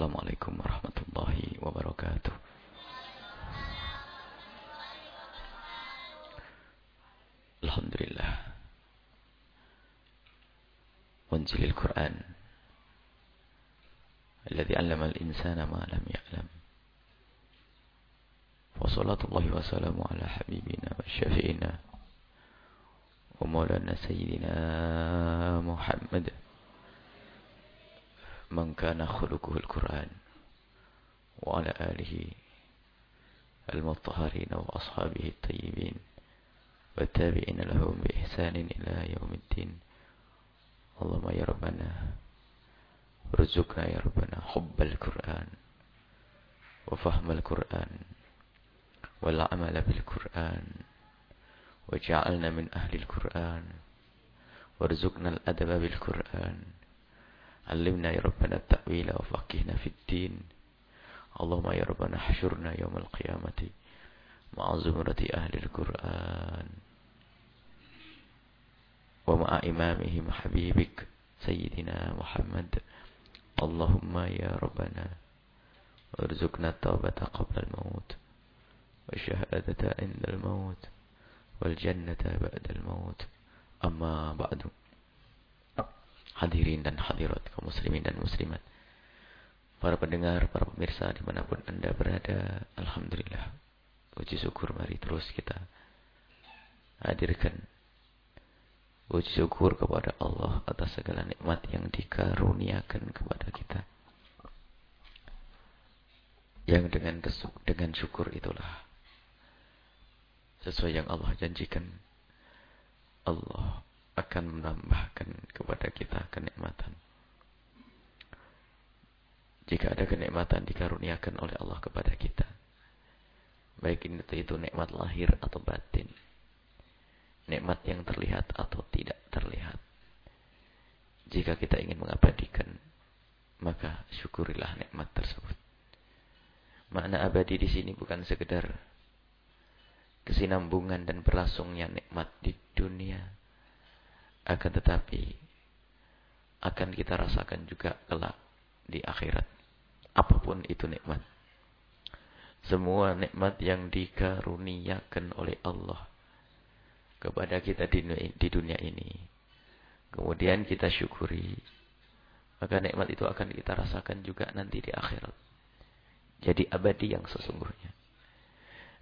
Assalamualaikum warahmatullahi wabarakatuh. Alhamdulillah. منزل القرآن الذي علم الإنسان ما لم يعلم وصلاة الله وسلامه على حبيبنا وشفينا ومولانا سيدنا محمد من كان خلقه القرآن وعلى آله المطهرين وأصحابه الطيبين والتابعين لهم بإحسان إلى يوم الدين. اللهم يا ربنا ارزقنا يا ربنا حب القرآن وفهم القرآن والعمل بالقرآن وجعلنا من أهل القرآن وارزقنا الأدب بالقرآن علمنا يا ربنا التأويل وفقهنا في الدين. اللهم يا ربنا حشرنا يوم القيامة مع زمرة أهل القرآن ومع إمامهم حبيبك سيدنا محمد. اللهم يا ربنا ارزقنا التوبة قبل الموت والشهادة عند الموت والجنة بعد الموت. أما بعد. Hadirin dan hadirat kaum muslimin dan muslimat. Para pendengar, para pemirsa di mana pun anda berada Alhamdulillah. Puji syukur mari terus kita hadirkan puji syukur kepada Allah atas segala nikmat yang dikaruniakan kepada kita. Yang dengan dengan syukur itulah sesuai yang Allah janjikan. Allah akan menambahkan kepada kita kenikmatan. Jika ada kenikmatan dikaruniakan oleh Allah kepada kita. Baik itu, itu nikmat lahir atau batin. Nikmat yang terlihat atau tidak terlihat. Jika kita ingin mengabadikan, maka syukurilah nikmat tersebut. Makna abadi di sini bukan sekedar kesinambungan dan berlangsungnya nikmat di dunia akan tetapi akan kita rasakan juga kelak di akhirat. Apa pun itu nikmat. Semua nikmat yang dikaruniakan oleh Allah kepada kita di dunia ini. Kemudian kita syukuri. Maka nikmat itu akan kita rasakan juga nanti di akhirat. Jadi abadi yang sesungguhnya.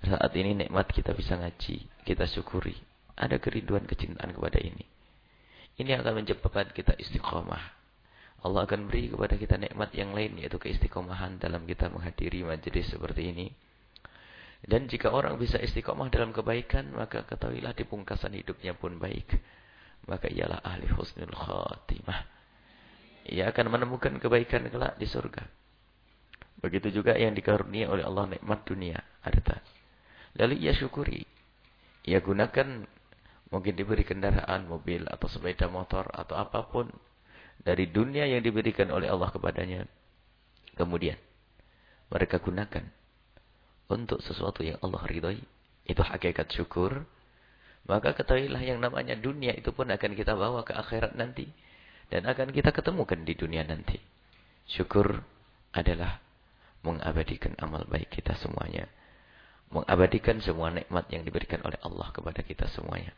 Saat ini nikmat kita bisa ngaji. Kita syukuri. Ada kerinduan kecintaan kepada ini. Ini akan menyebabkan kita istiqomah. Allah akan beri kepada kita nikmat yang lain yaitu keistiqomahan dalam kita menghadiri majelis seperti ini. Dan jika orang bisa istiqomah dalam kebaikan, maka ketahuilah di pungkasan hidupnya pun baik. Maka ialah ahli husnul khatimah. Ia akan menemukan kebaikan kelak di surga. Begitu juga yang dikaruniai oleh Allah nikmat dunia. Ada Lalu ia syukuri. Ia gunakan Mungkin diberi kendaraan, mobil, atau sepeda motor, atau apa pun. Dari dunia yang diberikan oleh Allah kepadanya. Kemudian, mereka gunakan untuk sesuatu yang Allah ridhoi. Itu hakikat syukur. Maka ketahuilah yang namanya dunia itu pun akan kita bawa ke akhirat nanti. Dan akan kita ketemukan di dunia nanti. Syukur adalah mengabadikan amal baik kita semuanya. Mengabadikan semua nikmat yang diberikan oleh Allah kepada kita semuanya.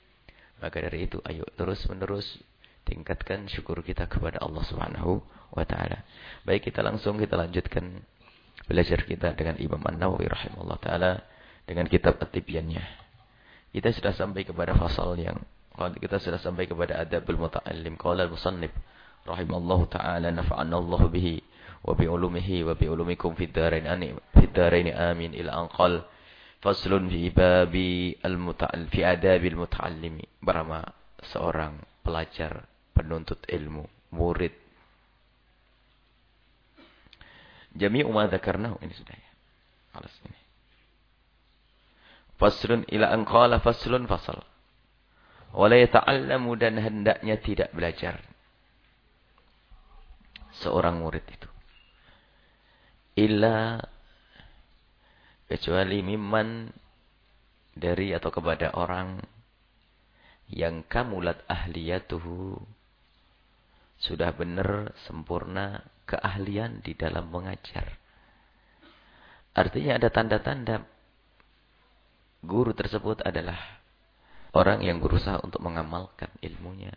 Maka dari itu ayo terus menerus tingkatkan syukur kita kepada Allah Subhanahu wa taala. Baik kita langsung kita lanjutkan belajar kita dengan Imam An-Nawawi rahimahullah taala dengan kitab At-Tibyannya. Kita sudah sampai kepada fasal yang kita sudah sampai kepada adabul muta'allim. Qala al-musannif rahimallahu taala nafa'ana Allah bihi wa bi ulumihi wa bi ulumikum fid dharain amin ila anqal Faslun fi babi al-muta'al fi adabil muta'allimi. Berama seorang pelajar penuntut ilmu, murid. Jami'u ma dzakarnahu ini sudah ya. Alas ini. Faslun ila an qala faslun fasal. Wala yata'allamu dan hendaknya tidak belajar. Seorang murid itu. Illa kecuali mimman dari atau kepada orang yang kamulat ahliyatuhu sudah benar, sempurna, keahlian di dalam mengajar. Artinya ada tanda-tanda guru tersebut adalah orang yang berusaha untuk mengamalkan ilmunya.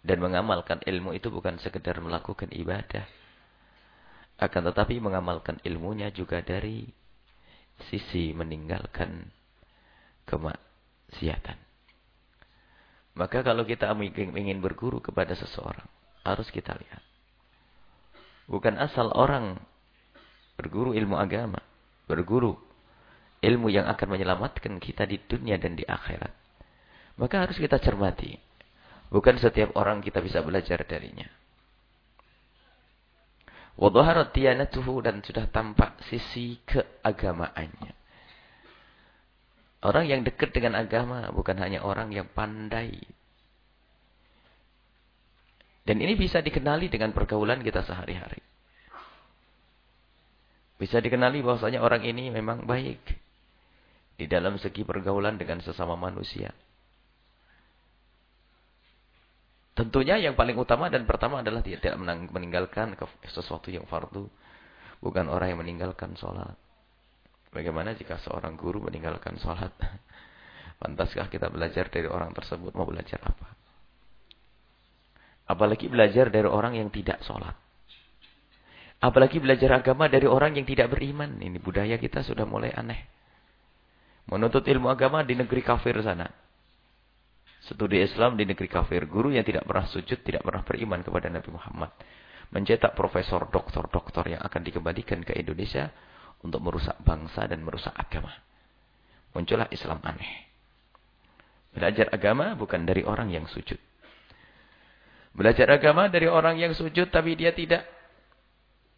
Dan mengamalkan ilmu itu bukan sekedar melakukan ibadah. Akan tetapi mengamalkan ilmunya juga dari sisi meninggalkan kemaksiatan. Maka kalau kita ingin berguru kepada seseorang, harus kita lihat. Bukan asal orang berguru ilmu agama, berguru ilmu yang akan menyelamatkan kita di dunia dan di akhirat. Maka harus kita cermati. Bukan setiap orang kita bisa belajar darinya. Wadhaharat diyanatuhu dan sudah tampak sisi keagamaannya. Orang yang dekat dengan agama bukan hanya orang yang pandai. Dan ini bisa dikenali dengan pergaulan kita sehari-hari. Bisa dikenali bahwasanya orang ini memang baik. Di dalam segi pergaulan dengan sesama manusia. Tentunya yang paling utama dan pertama adalah dia tidak meninggalkan sesuatu yang fardu. Bukan orang yang meninggalkan sholat. Bagaimana jika seorang guru meninggalkan sholat? Pantaskah kita belajar dari orang tersebut? Mau belajar apa? Apalagi belajar dari orang yang tidak sholat. Apalagi belajar agama dari orang yang tidak beriman. Ini budaya kita sudah mulai aneh. Menuntut ilmu agama di negeri kafir sana. Studi Islam di negeri kafir. Guru yang tidak pernah sujud, tidak pernah beriman kepada Nabi Muhammad. Mencetak profesor, doktor-doktor yang akan dikembalikan ke Indonesia untuk merusak bangsa dan merusak agama. Muncullah Islam aneh. Belajar agama bukan dari orang yang sujud. Belajar agama dari orang yang sujud tapi dia tidak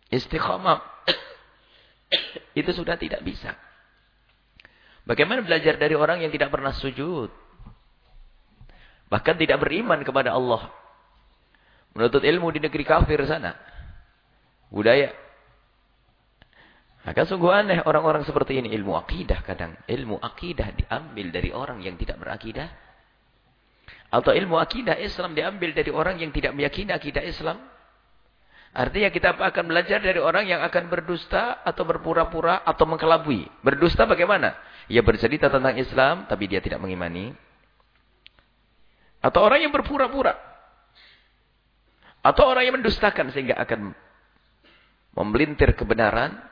istiqamah. Itu sudah tidak bisa. Bagaimana belajar dari orang yang tidak pernah sujud? Bahkan tidak beriman kepada Allah. Menuntut ilmu di negeri kafir sana. Budaya. Maka sungguh aneh orang-orang seperti ini. Ilmu akidah kadang. Ilmu akidah diambil dari orang yang tidak berakidah. Atau ilmu akidah Islam diambil dari orang yang tidak meyakini akidah Islam. Artinya kita akan belajar dari orang yang akan berdusta atau berpura-pura atau mengkelabui. Berdusta bagaimana? Ia bercerita tentang Islam tapi dia tidak mengimani. Atau orang yang berpura-pura. Atau orang yang mendustakan sehingga akan memelintir kebenaran.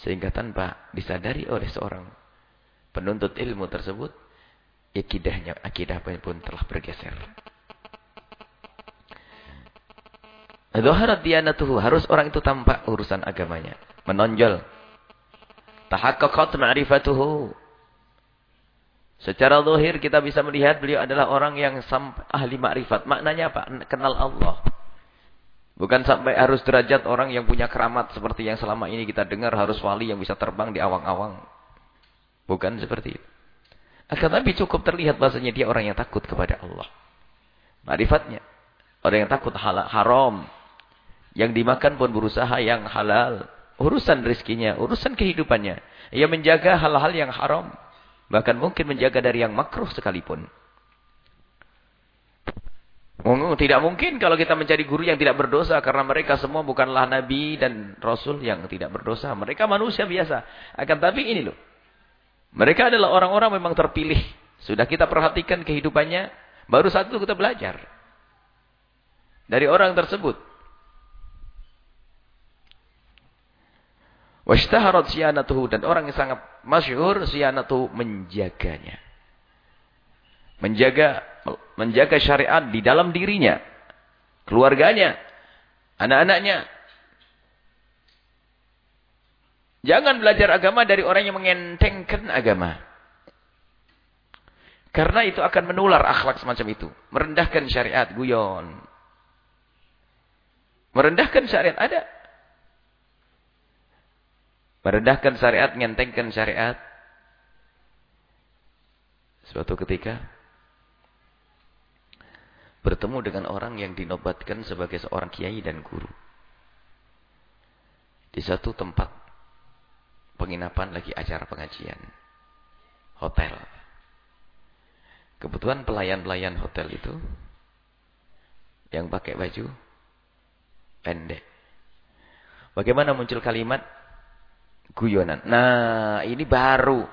Sehingga tanpa disadari oleh seorang penuntut ilmu tersebut. Akidahnya, akidah pun telah bergeser. Zoharat dianatuhu. Harus orang itu tampak urusan agamanya. Menonjol. Tahakkakot ma'rifatuhu. Secara zahir kita bisa melihat beliau adalah orang yang ahli makrifat. Maknanya apa? Kenal Allah. Bukan sampai harus derajat orang yang punya keramat seperti yang selama ini kita dengar harus wali yang bisa terbang di awang-awang. Bukan seperti itu. Akan tapi cukup terlihat bahasanya dia orang yang takut kepada Allah. Makrifatnya. Orang yang takut halal, haram. Yang dimakan pun berusaha yang halal. Urusan rizkinya, urusan kehidupannya. Ia menjaga hal-hal yang haram. Bahkan mungkin menjaga dari yang makruh sekalipun. Tidak mungkin kalau kita mencari guru yang tidak berdosa. Karena mereka semua bukanlah Nabi dan Rasul yang tidak berdosa. Mereka manusia biasa. Akan tapi ini loh. Mereka adalah orang-orang memang terpilih. Sudah kita perhatikan kehidupannya. Baru satu kita belajar. Dari orang tersebut. Washtaharat siyanatuhu. Dan orang yang sangat masyhur siyanatuhu menjaganya. Menjaga menjaga syariat di dalam dirinya. Keluarganya. Anak-anaknya. Jangan belajar agama dari orang yang mengentengkan agama. Karena itu akan menular akhlak semacam itu. Merendahkan syariat, guyon. Merendahkan syariat ada. Merendahkan syariat, ngentengkan syariat. Suatu ketika bertemu dengan orang yang dinobatkan sebagai seorang kiai dan guru. Di satu tempat penginapan lagi acara pengajian. Hotel. Kebetulan pelayan-pelayan hotel itu Yang pakai baju pendek. Bagaimana muncul kalimat guyonan? Nah, ini baru.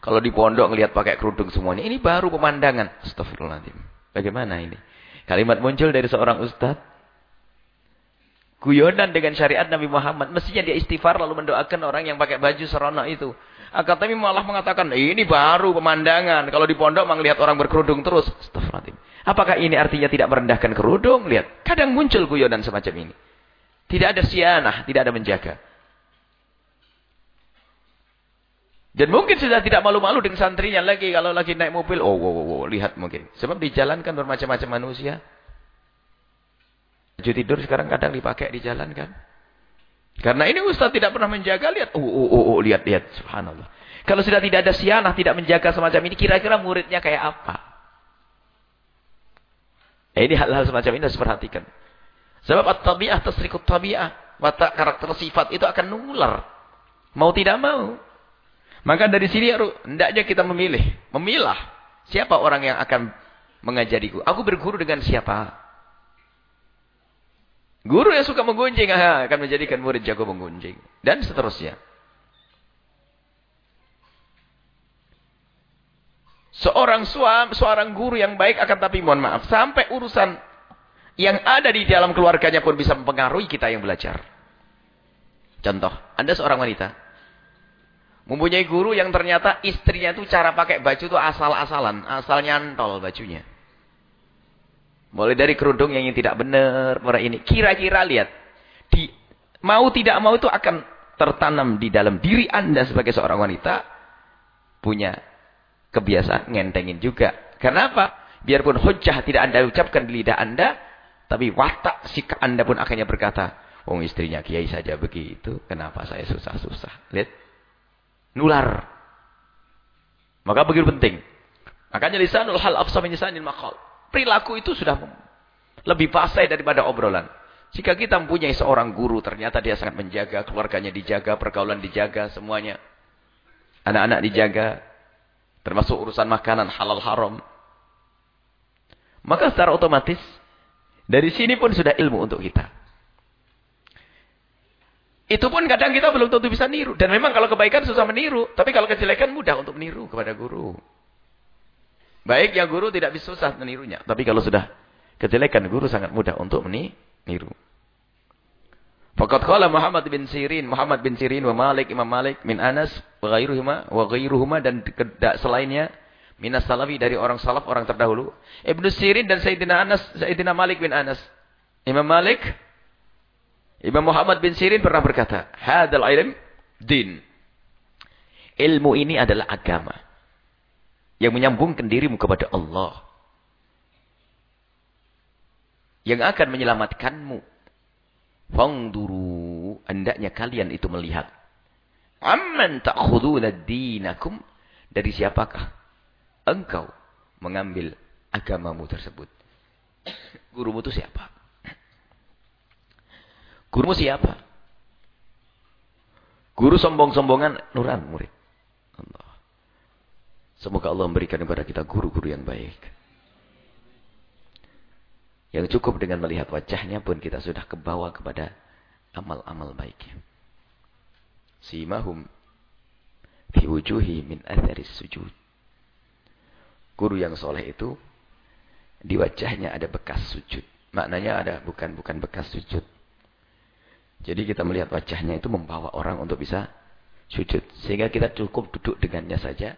Kalau di pondok ngelihat pakai kerudung semuanya, ini baru pemandangan. Astagfirullahaladzim. Bagaimana ini? Kalimat muncul dari seorang ustaz. Guyonan dengan syariat Nabi Muhammad. Mestinya dia istighfar lalu mendoakan orang yang pakai baju seronok itu. Akan tapi malah mengatakan, ini baru pemandangan. Kalau di pondok melihat orang berkerudung terus. Astagfirullahaladzim. Apakah ini artinya tidak merendahkan kerudung? Lihat, kadang muncul guyonan semacam ini. Tidak ada sianah, tidak ada menjaga. Dan mungkin sudah tidak malu-malu dengan santrinya lagi. Kalau lagi naik mobil, oh, oh, oh, oh lihat mungkin. Sebab di jalan kan bermacam-macam manusia. Baju tidur sekarang kadang dipakai di jalan kan. Karena ini Ustaz tidak pernah menjaga, lihat. Oh, oh, oh, oh lihat, lihat. Subhanallah. Kalau sudah tidak ada sianah, tidak menjaga semacam ini, kira-kira muridnya kayak apa? Nah, ini hal-hal semacam ini harus perhatikan. Sebab at-tabi'ah tasrikut tabi'ah. Watak karakter sifat itu akan nular. Mau tidak mau. Maka dari sini hendaknya kita memilih, memilah siapa orang yang akan mengajariku. Aku berguru dengan siapa? Guru yang suka menggunjing akan menjadikan murid jago menggunjing dan seterusnya. Seorang suam, seorang guru yang baik akan tapi mohon maaf sampai urusan yang ada di dalam keluarganya pun bisa mempengaruhi kita yang belajar. Contoh, Anda seorang wanita Mempunyai guru yang ternyata istrinya itu cara pakai baju itu asal-asalan. Asal nyantol bajunya. Mulai dari kerudung yang tidak benar. ini. Kira-kira lihat. Di, mau tidak mau itu akan tertanam di dalam diri anda sebagai seorang wanita. Punya kebiasaan ngentengin juga. Karena apa? Biarpun hujah tidak anda ucapkan di lidah anda. Tapi watak sikap anda pun akhirnya berkata. Oh istrinya kiai saja begitu. Kenapa saya susah-susah? Lihat. Nular. Maka begitu penting. Makanya lisanul hal afsa min lisanil maqal. Perilaku itu sudah lebih pasai daripada obrolan. Jika kita mempunyai seorang guru, ternyata dia sangat menjaga, keluarganya dijaga, pergaulan dijaga, semuanya. Anak-anak dijaga, termasuk urusan makanan halal haram. Maka secara otomatis, dari sini pun sudah ilmu untuk kita. Itu pun kadang kita belum tentu bisa niru. Dan memang kalau kebaikan susah meniru. Tapi kalau kejelekan mudah untuk meniru kepada guru. Baik yang guru tidak bisa susah menirunya. Tapi kalau sudah kejelekan guru sangat mudah untuk meniru. Fakat kala Muhammad bin Sirin, Muhammad bin Sirin wa Malik, Imam Malik min Anas wa ghairuhuma wa ghairuhuma dan selainnya minas salafi dari orang salaf, orang terdahulu. Ibnu Sirin dan Sayyidina Anas, Sayyidina Malik bin Anas. Imam Malik Imam Muhammad bin Sirin pernah berkata, "Hadzal ilm din." Ilmu ini adalah agama yang menyambungkan dirimu kepada Allah. Yang akan menyelamatkanmu. Fangduru, hendaknya kalian itu melihat. Amman ta'khuduna dinakum? Dari siapakah engkau mengambil agamamu tersebut? Gurumu itu siapa? Gurumu siapa? Guru sombong-sombongan nuran murid. Allah. Semoga Allah memberikan kepada kita guru-guru yang baik. Yang cukup dengan melihat wajahnya pun kita sudah kebawa kepada amal-amal baiknya. Simahum fi wujuhi min atharis sujud. Guru yang soleh itu di wajahnya ada bekas sujud. Maknanya ada bukan bukan bekas sujud. Jadi kita melihat wajahnya itu membawa orang untuk bisa sujud. Sehingga kita cukup duduk dengannya saja.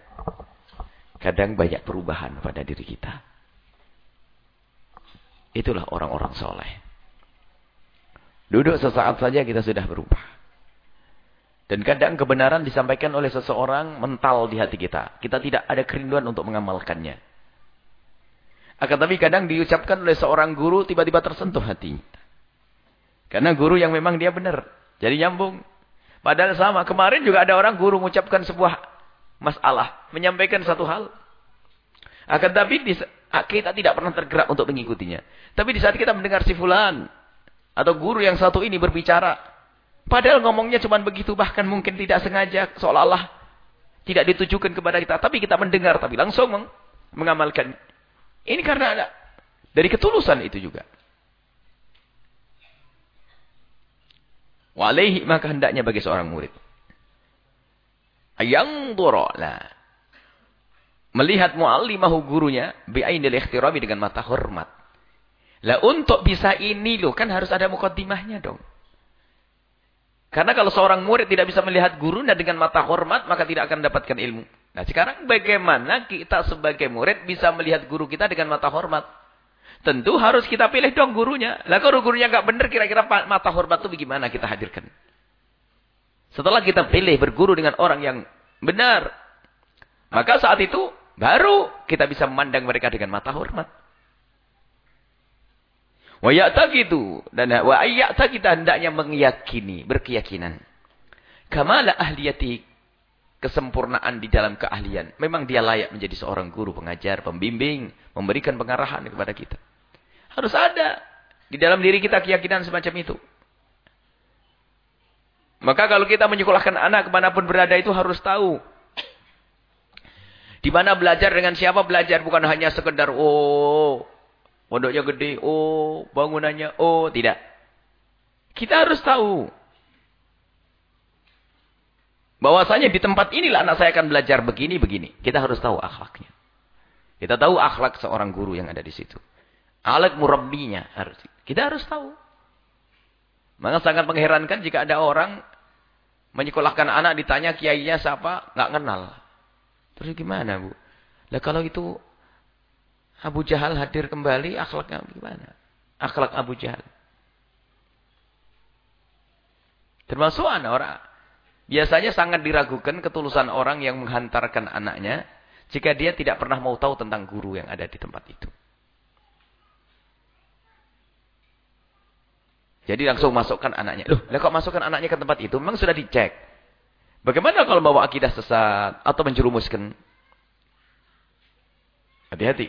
Kadang banyak perubahan pada diri kita. Itulah orang-orang soleh. Duduk sesaat saja kita sudah berubah. Dan kadang kebenaran disampaikan oleh seseorang mental di hati kita. Kita tidak ada kerinduan untuk mengamalkannya. Akan tapi kadang diucapkan oleh seorang guru tiba-tiba tersentuh hatinya. Karena guru yang memang dia benar. Jadi nyambung. Padahal sama. Kemarin juga ada orang guru mengucapkan sebuah masalah. Menyampaikan satu hal. Akan tapi kita tidak pernah tergerak untuk mengikutinya. Tapi di saat kita mendengar si fulan. Atau guru yang satu ini berbicara. Padahal ngomongnya cuma begitu. Bahkan mungkin tidak sengaja. Seolah-olah tidak ditujukan kepada kita. Tapi kita mendengar. Tapi langsung mengamalkan. Ini karena ada. Dari ketulusan itu juga. Walaihi maka hendaknya bagi seorang murid. Yang lah. Melihat muallimahu gurunya bi'ainil ikhtirabi dengan mata hormat. Lah untuk bisa ini loh kan harus ada mukaddimahnya dong. Karena kalau seorang murid tidak bisa melihat gurunya dengan mata hormat maka tidak akan mendapatkan ilmu. Nah sekarang bagaimana kita sebagai murid bisa melihat guru kita dengan mata hormat? Tentu harus kita pilih dong gurunya. Lah kalau gurunya nggak benar kira-kira mata hormat itu bagaimana kita hadirkan? Setelah kita pilih berguru dengan orang yang benar. Maka saat itu baru kita bisa memandang mereka dengan mata hormat. Wa ya'taqidu dan wa kita hendaknya meyakini, berkeyakinan. Kamala ahliyati kesempurnaan di dalam keahlian. Memang dia layak menjadi seorang guru, pengajar, pembimbing, memberikan pengarahan kepada kita. Harus ada di dalam diri kita keyakinan semacam itu. Maka kalau kita menyekolahkan anak ke mana pun berada itu harus tahu. Di mana belajar dengan siapa belajar. Bukan hanya sekedar, oh Pondoknya gede, oh, bangunannya, oh, tidak. Kita harus tahu. Bahwasanya di tempat inilah anak saya akan belajar begini, begini. Kita harus tahu akhlaknya. Kita tahu akhlak seorang guru yang ada di situ. Akhlak murabbinya harus. Kita harus tahu. Maka sangat mengherankan jika ada orang menyekolahkan anak ditanya kiainya siapa, nggak kenal. Terus gimana, Bu? Lah kalau itu Abu Jahal hadir kembali, akhlaknya gimana? Akhlak Abu Jahal. Termasuk anak orang. Biasanya sangat diragukan ketulusan orang yang menghantarkan anaknya jika dia tidak pernah mau tahu tentang guru yang ada di tempat itu. Jadi langsung masukkan anaknya. Loh, kok masukkan anaknya ke tempat itu? Memang sudah dicek. Bagaimana kalau bawa akidah sesat atau menjerumuskan? Hati-hati.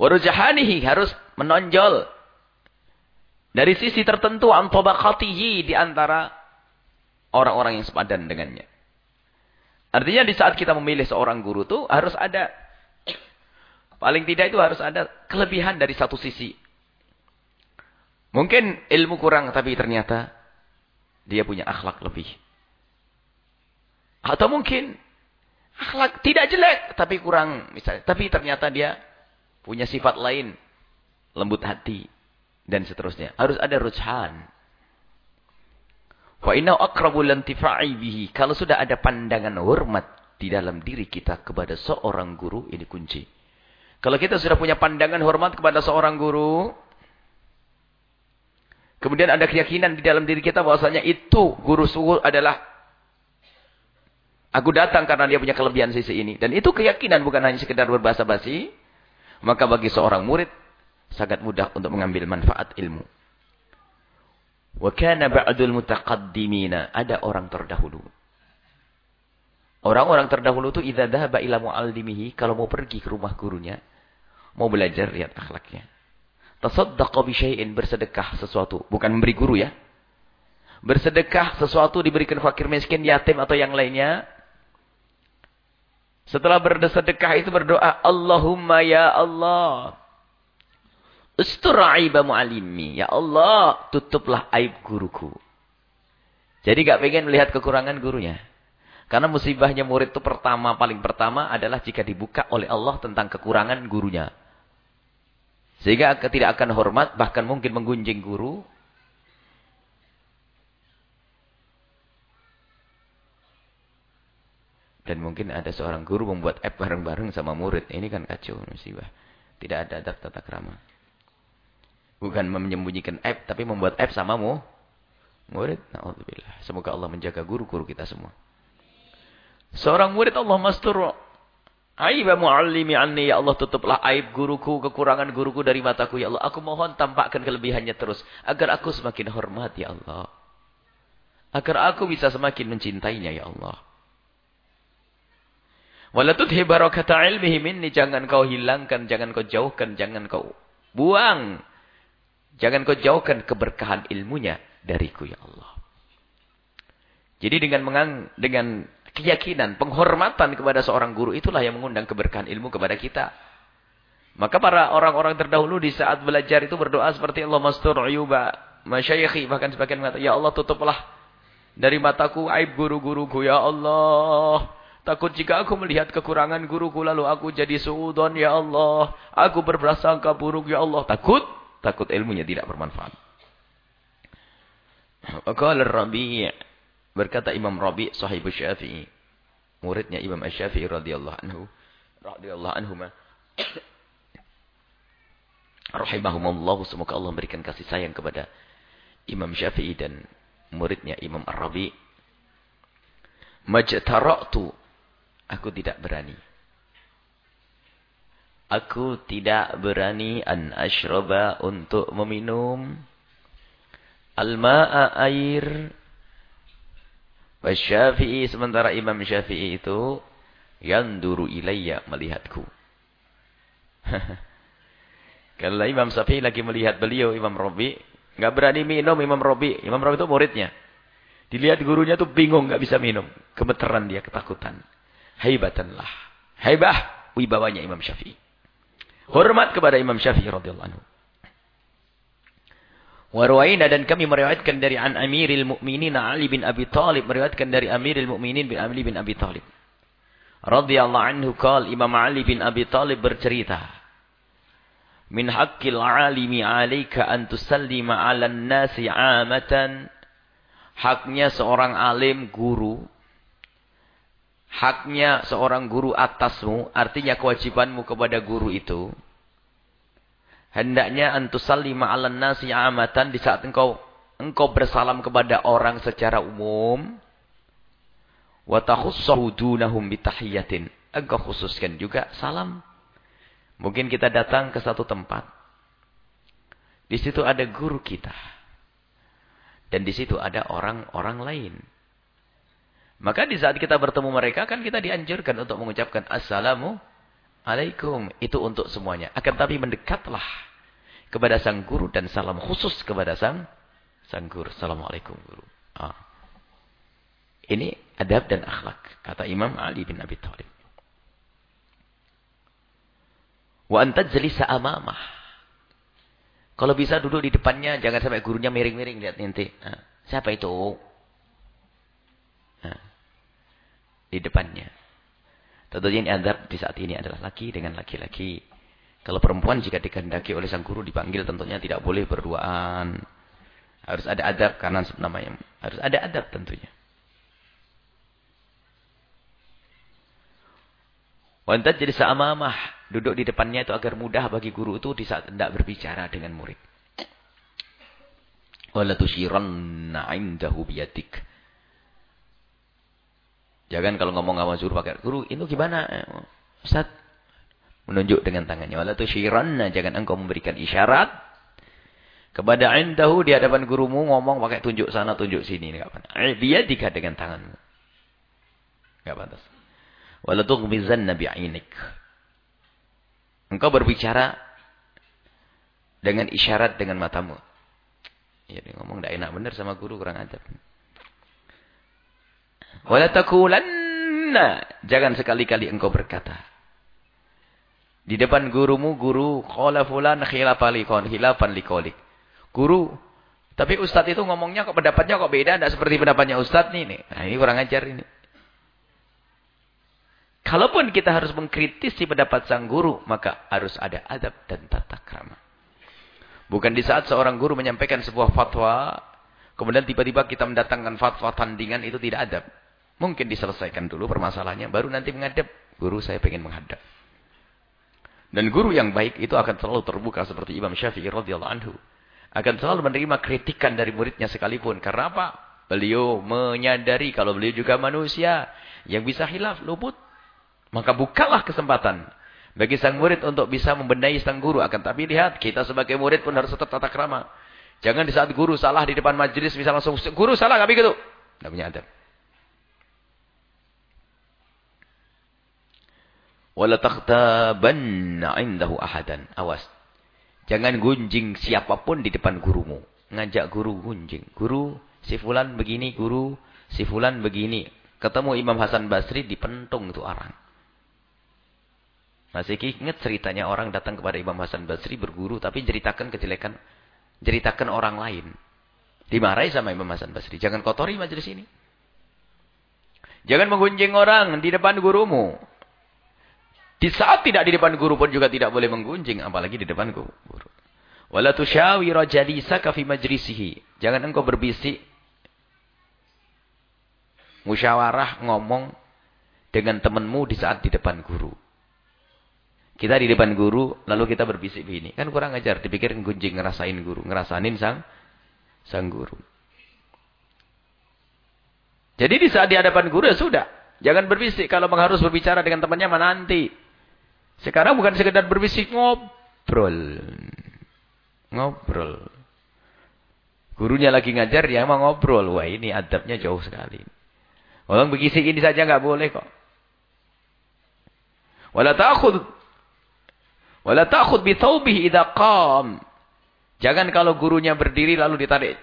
Warujahanihi harus menonjol. Dari sisi tertentu antobakatihi di antara orang-orang yang sepadan dengannya. Artinya di saat kita memilih seorang guru itu harus ada. Paling tidak itu harus ada kelebihan dari satu sisi. Mungkin ilmu kurang tapi ternyata dia punya akhlak lebih. Atau mungkin akhlak tidak jelek tapi kurang misalnya. Tapi ternyata dia punya sifat lain, lembut hati dan seterusnya. Harus ada rujhan. Fa inna aqrabul lantifa'i bihi. Kalau sudah ada pandangan hormat di dalam diri kita kepada seorang guru, ini kunci. Kalau kita sudah punya pandangan hormat kepada seorang guru, kemudian ada keyakinan di dalam diri kita bahwasanya itu guru suhu adalah aku datang karena dia punya kelebihan sisi ini dan itu keyakinan bukan hanya sekedar berbahasa basi maka bagi seorang murid sangat mudah untuk mengambil manfaat ilmu. Wa kana ba'dul mutaqaddimina, ada orang terdahulu. Orang-orang terdahulu itu idza dhahaba ila muallimihi, kalau mau pergi ke rumah gurunya, mau belajar lihat akhlaknya. Tasaddaqa bi syai'in bersedekah sesuatu, bukan memberi guru ya. Bersedekah sesuatu diberikan fakir miskin, yatim atau yang lainnya, setelah bersedekah itu berdoa, Allahumma ya Allah. Ustur aiba mu'alimi. Ya Allah, tutuplah aib guruku. Jadi gak pengen melihat kekurangan gurunya. Karena musibahnya murid itu pertama, paling pertama adalah jika dibuka oleh Allah tentang kekurangan gurunya. Sehingga tidak akan hormat, bahkan mungkin menggunjing guru. Dan mungkin ada seorang guru membuat app bareng-bareng sama murid. Ini kan kacau musibah. Tidak ada adab tata krama. Bukan menyembunyikan app, tapi membuat app sama mu. Murid. Na'udzubillah. Semoga Allah menjaga guru-guru kita semua. Seorang murid Allah mastur. Aiba mu'allimi anni. Ya Allah tutuplah aib guruku, kekurangan guruku dari mataku. Ya Allah, aku mohon tampakkan kelebihannya terus. Agar aku semakin hormat, Ya Allah. Agar aku bisa semakin mencintainya, Ya Allah. Walatudhi barakata ilmihi minni. Jangan kau hilangkan, jangan kau jauhkan, jangan kau buang. Jangan kau jauhkan keberkahan ilmunya dariku ya Allah. Jadi dengan mengang, dengan keyakinan, penghormatan kepada seorang guru itulah yang mengundang keberkahan ilmu kepada kita. Maka para orang-orang terdahulu di saat belajar itu berdoa seperti Allah mastur uyuba masyayikhi bahkan sebagian mengatakan, Ya Allah tutuplah dari mataku aib guru-guruku. Ya Allah. Takut jika aku melihat kekurangan guruku lalu aku jadi suudon. Ya Allah. Aku berprasangka buruk. Ya Allah. Takut. Takut ilmunya tidak bermanfaat. Qala Rabi' berkata Imam Rabi' sahibu Syafi'i. Muridnya Imam Syafi'i radhiyallahu anhu. Radhiyallahu anhu rahimahumullah semoga Allah memberikan kasih sayang kepada Imam Syafi'i dan muridnya Imam Ar-Rabi majtara'tu aku tidak berani aku tidak berani an ashraba untuk meminum al-ma'a air Syafi'i sementara Imam Syafi'i itu yang duru ilayya melihatku Kalau Imam Syafi'i lagi melihat beliau, Imam Robi, nggak berani minum Imam Robi. Imam Robi itu muridnya. Dilihat gurunya tuh bingung, nggak bisa minum. Gemeteran dia, ketakutan. Haibatanlah. Haibah, wibawanya Imam Syafi'i. Hormat kepada Imam Syafi'i radhiyallahu anhu. Warwaina dan kami meriwayatkan dari an Amiril Mukminin Ali bin Abi Talib meriwayatkan dari Amiril Mukminin bin Ali bin Abi Talib. Radhiyallahu anhu qol Imam Ali bin Abi Talib bercerita min haqqil alimi 'alaika an tusallima 'alan nasi 'amatan haknya seorang alim guru haknya seorang guru atasmu artinya kewajibanmu kepada guru itu hendaknya antusallima 'alan nasi 'amatan di saat engkau engkau bersalam kepada orang secara umum wa takhussu dunahum bitahiyatin engkau khususkan juga salam Mungkin kita datang ke satu tempat. Di situ ada guru kita. Dan di situ ada orang-orang lain. Maka di saat kita bertemu mereka kan kita dianjurkan untuk mengucapkan Assalamu alaikum. Itu untuk semuanya. Akan tapi mendekatlah kepada sang guru dan salam khusus kepada sang sang guru. Assalamualaikum guru. Ah. Ini adab dan akhlak. Kata Imam Ali bin Abi Thalib. Wa antajlisa amamah. Kalau bisa duduk di depannya, jangan sampai gurunya miring-miring lihat nanti. Nah, siapa itu? Nah, di depannya. Tentunya ini adab di saat ini adalah laki dengan laki-laki. Kalau perempuan jika dikehendaki oleh sang guru dipanggil tentunya tidak boleh berduaan. Harus ada adab karena namanya harus ada adab tentunya. Wantat jadi seamamah. Duduk di depannya itu agar mudah bagi guru itu di saat hendak berbicara dengan murid. Wala tusyiranna indahu. Jangan kalau ngomong sama guru pakai guru, itu gimana? Ustaz menunjuk dengan tangannya. Wala tusyiranna jangan engkau memberikan isyarat kepada indahu di hadapan gurumu ngomong pakai tunjuk sana tunjuk sini enggak apa. Biyadika dengan tanganmu. Enggak pantas. Wala tughmizanna bi'inik. Engkau berbicara dengan isyarat dengan matamu. Ya, dia ngomong tidak enak benar sama guru kurang adab. Wala takulanna. Jangan sekali-kali engkau berkata. Di depan gurumu, guru, qala fulan khilafan likon, khilafan likolik. Guru, tapi ustaz itu ngomongnya kok pendapatnya kok beda, tidak seperti pendapatnya ustaz nih. nih. Nah, ini kurang ajar ini. Kalaupun kita harus mengkritisi pendapat sang guru, maka harus ada adab dan tata krama. Bukan di saat seorang guru menyampaikan sebuah fatwa, kemudian tiba-tiba kita mendatangkan fatwa tandingan, itu tidak adab. Mungkin diselesaikan dulu permasalahannya, baru nanti menghadap. Guru saya ingin menghadap. Dan guru yang baik itu akan selalu terbuka seperti Imam Syafi'i radhiyallahu anhu. Akan selalu menerima kritikan dari muridnya sekalipun. Karena apa? Beliau menyadari kalau beliau juga manusia yang bisa hilaf, luput. Maka bukalah kesempatan bagi sang murid untuk bisa membenahi sang guru. Akan tapi lihat, kita sebagai murid pun harus tetap tata krama. Jangan di saat guru salah di depan majelis bisa langsung, guru salah, nggak begitu. Tidak punya adab. Wala takhtabanna indahu ahadan. Awas. Jangan gunjing siapa pun di depan gurumu. Ngajak guru gunjing. Guru, si fulan begini, guru, si fulan begini. Ketemu Imam Hasan Basri di pentung itu orang. Masih ingat ceritanya orang datang kepada Imam Hasan Basri berguru tapi ceritakan kejelekan, ceritakan orang lain. Dimarahi sama Imam Hasan Basri. Jangan kotori majelis ini. Jangan menggunjing orang di depan gurumu. Di saat tidak di depan guru pun juga tidak boleh menggunjing. Apalagi di depan guru. Wala tusyawira jalisaka fi majlisihi. Jangan engkau berbisik. Musyawarah ngomong dengan temanmu di saat di depan guru. Kita di depan guru, lalu kita berbisik begini. Kan kurang ajar. Dipikir gunjing ngerasain guru. Ngerasain sang, sang guru. Jadi di saat di hadapan guru ya sudah. Jangan berbisik. Kalau harus berbicara dengan temannya nanti. Sekarang bukan sekedar berbisik, ngobrol. Ngobrol. Gurunya lagi ngajar, dia mau ngobrol. Wah ini adabnya jauh sekali. Orang berbisik ini saja nggak boleh kok. Wala ta'khud wala ta'khud bi thawbihi idza qam. Jangan kalau gurunya berdiri lalu ditarik.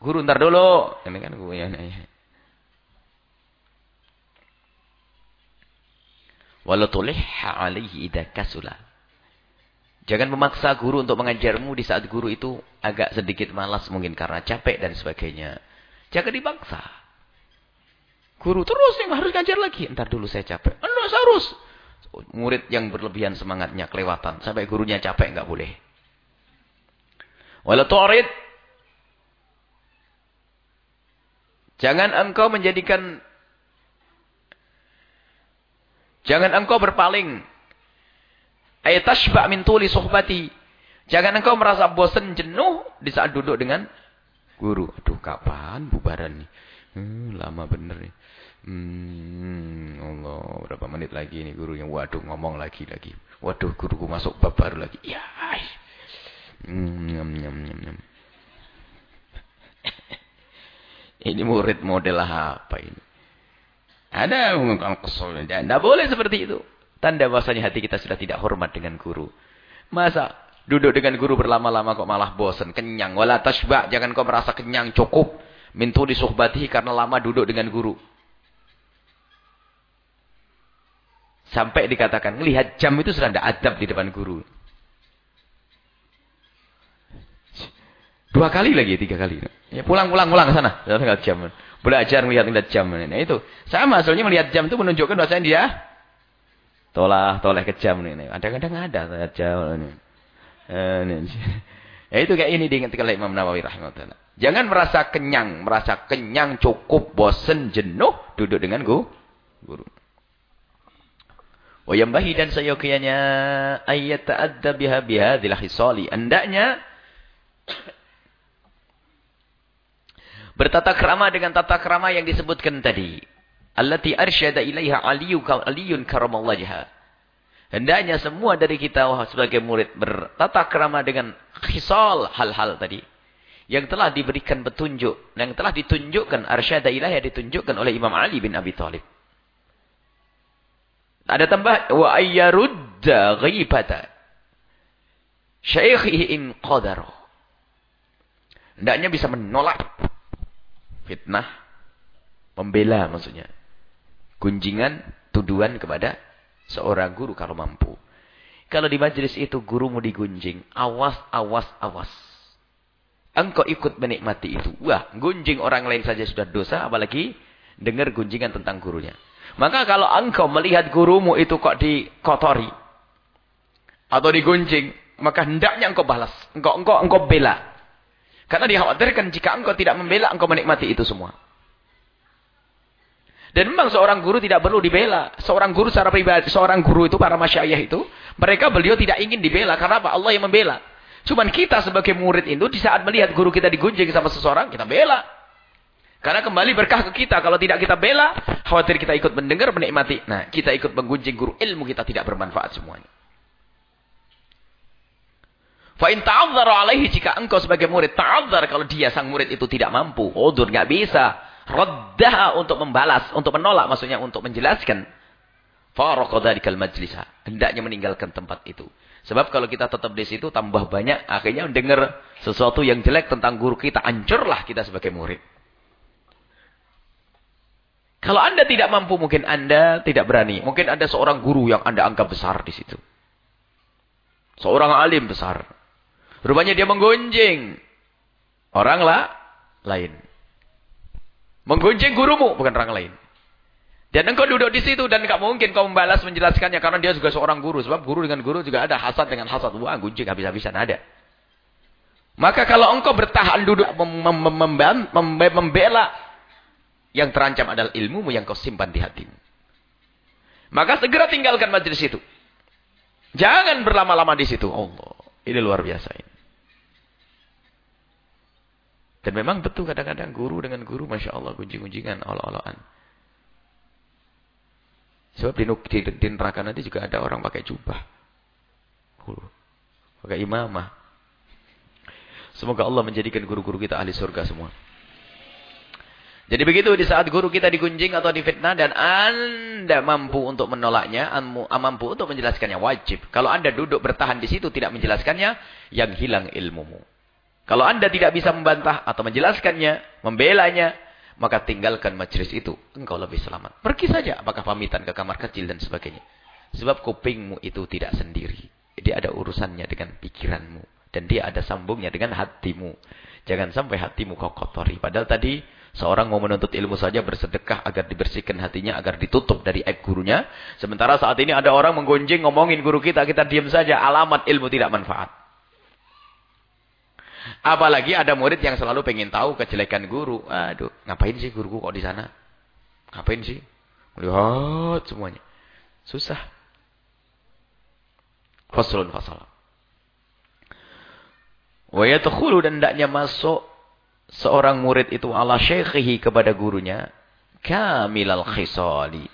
Guru ntar dulu. Ini kan gurunya. Wala tulihha alaihi idza kasula. Jangan memaksa guru untuk mengajarmu di saat guru itu agak sedikit malas mungkin karena capek dan sebagainya. Jangan dipaksa. Guru terus yang harus ngajar lagi. Entar dulu saya capek. Enggak harus. Murid yang berlebihan semangatnya kelewatan sampai gurunya capek enggak boleh. Wala tu'rid Jangan engkau menjadikan Jangan engkau berpaling. Ayatashba min tuli suhbati. Jangan engkau merasa bosan jenuh di saat duduk dengan guru. Aduh, kapan bubaran nih? Hmm, lama bener nih. Hmm, Allah, berapa menit lagi nih gurunya. Waduh, ngomong lagi lagi. Waduh, guruku masuk bab baru lagi. Ya, hmm, nyam, nyam, nyam, nyam. ini murid model apa ini? Ada yang kesel. Tidak boleh seperti itu. Tanda bahasanya hati kita sudah tidak hormat dengan guru. Masa duduk dengan guru berlama-lama kok malah bosan, kenyang. Wala tasbah, jangan kau merasa kenyang, cukup. Mintu disuhbatihi karena lama duduk dengan guru. Sampai dikatakan, melihat jam itu sudah tidak adab di depan guru. Dua kali lagi, tiga kali. Ya, pulang, pulang, pulang ke sana. Sudah jam. Belajar melihat-lihat jam. Nah, itu. Sama asalnya melihat jam itu menunjukkan bahasanya dia tolah, toleh ke jam. Ini. Kadang-kadang ada jam. Ini. Ya itu kayak ini diingat oleh Imam Nawawi rahimahullah. Jangan merasa kenyang, merasa kenyang, cukup, bosan, jenuh duduk dengan guru. Wayambahi dan sayokianya ayat ta'adda biha biha dilakhisali. Hendaknya Bertata krama dengan tata krama yang disebutkan tadi. Allati arsyada ilaiha aliyu aliyun karamallah jaha. Hendaknya semua dari kita sebagai murid bertata krama dengan khisal hal-hal tadi. Yang telah diberikan petunjuk. Yang telah ditunjukkan arsyada ilaiha ditunjukkan oleh Imam Ali bin Abi Thalib. Ada tambah. Wa ayyarudda ghibata. Syaikhihi in qadara. Hendaknya bisa menolak Fitnah. Membela maksudnya. Kunjingan, tuduhan kepada seorang guru kalau mampu. Kalau di majelis itu gurumu digunjing. Awas, awas, awas. Engkau ikut menikmati itu. Wah, gunjing orang lain saja sudah dosa. Apalagi dengar gunjingan tentang gurunya. Maka kalau engkau melihat gurumu itu kok dikotori. Atau digunjing. Maka hendaknya engkau balas. Engkau, engkau, engkau bela. Karena dikhawatirkan jika engkau tidak membela, engkau menikmati itu semua. Dan memang seorang guru tidak perlu dibela. Seorang guru secara pribadi, seorang guru itu, para masyayah itu, mereka beliau tidak ingin dibela. Karena apa? Allah yang membela. Cuman kita sebagai murid itu, di saat melihat guru kita digunjing sama seseorang, kita bela. Karena kembali berkah ke kita. Kalau tidak kita bela, khawatir kita ikut mendengar, menikmati. Nah, kita ikut menggunjing guru ilmu kita tidak bermanfaat semuanya. Fa in ta'adzara alaihi jika engkau sebagai murid ta'adzar kalau dia sang murid itu tidak mampu, udur enggak bisa, raddaha untuk membalas, untuk menolak maksudnya untuk menjelaskan. Faraqa dzalikal majlisa, hendaknya meninggalkan tempat itu. Sebab kalau kita tetap di situ tambah banyak akhirnya mendengar sesuatu yang jelek tentang guru kita, hancurlah kita sebagai murid. Kalau Anda tidak mampu, mungkin Anda tidak berani. Mungkin ada seorang guru yang Anda anggap besar di situ. Seorang alim besar. Rupanya dia menggunjing. Orang lain. Menggunjing gurumu, bukan orang lain. Dan engkau duduk di situ dan enggak mungkin kau membalas menjelaskannya karena dia juga seorang guru. Sebab guru dengan guru juga ada hasad dengan hasad. Wah, gunjing habis-habisan ada. Maka kalau engkau bertahan duduk mem mem mem membela yang terancam adalah ilmumu yang kau simpan di hatimu. Maka segera tinggalkan majlis itu. Jangan berlama-lama di situ. Allah, ini luar biasa ini. Dan memang betul kadang-kadang guru dengan guru, Masya Allah, gunjing-gunjingan, Allah-Allahan. Sebab di, di, di neraka nanti juga ada orang pakai jubah. Pakai imamah. Semoga Allah menjadikan guru-guru kita ahli surga semua. Jadi begitu di saat guru kita digunjing atau difitnah dan anda mampu untuk menolaknya, mampu untuk menjelaskannya wajib. Kalau anda duduk bertahan di situ tidak menjelaskannya, yang hilang ilmumu. Kalau anda tidak bisa membantah atau menjelaskannya, membelanya, maka tinggalkan majlis itu. Engkau lebih selamat. Pergi saja, apakah pamitan ke kamar kecil dan sebagainya. Sebab kupingmu itu tidak sendiri. Dia ada urusannya dengan pikiranmu. Dan dia ada sambungnya dengan hatimu. Jangan sampai hatimu kau kotori. Padahal tadi seorang mau menuntut ilmu saja bersedekah agar dibersihkan hatinya, agar ditutup dari aib gurunya. Sementara saat ini ada orang menggonjing ngomongin guru kita, kita diam saja. Alamat ilmu tidak manfaat. Apalagi ada murid yang selalu pengen tahu kejelekan guru. Aduh, ngapain sih guruku kok di sana? Ngapain sih? Melihat semuanya. Susah. Faslun fasalah. Wa yadkhulu dan hendaknya masuk seorang murid itu ala syekhihi kepada gurunya kamilal khisali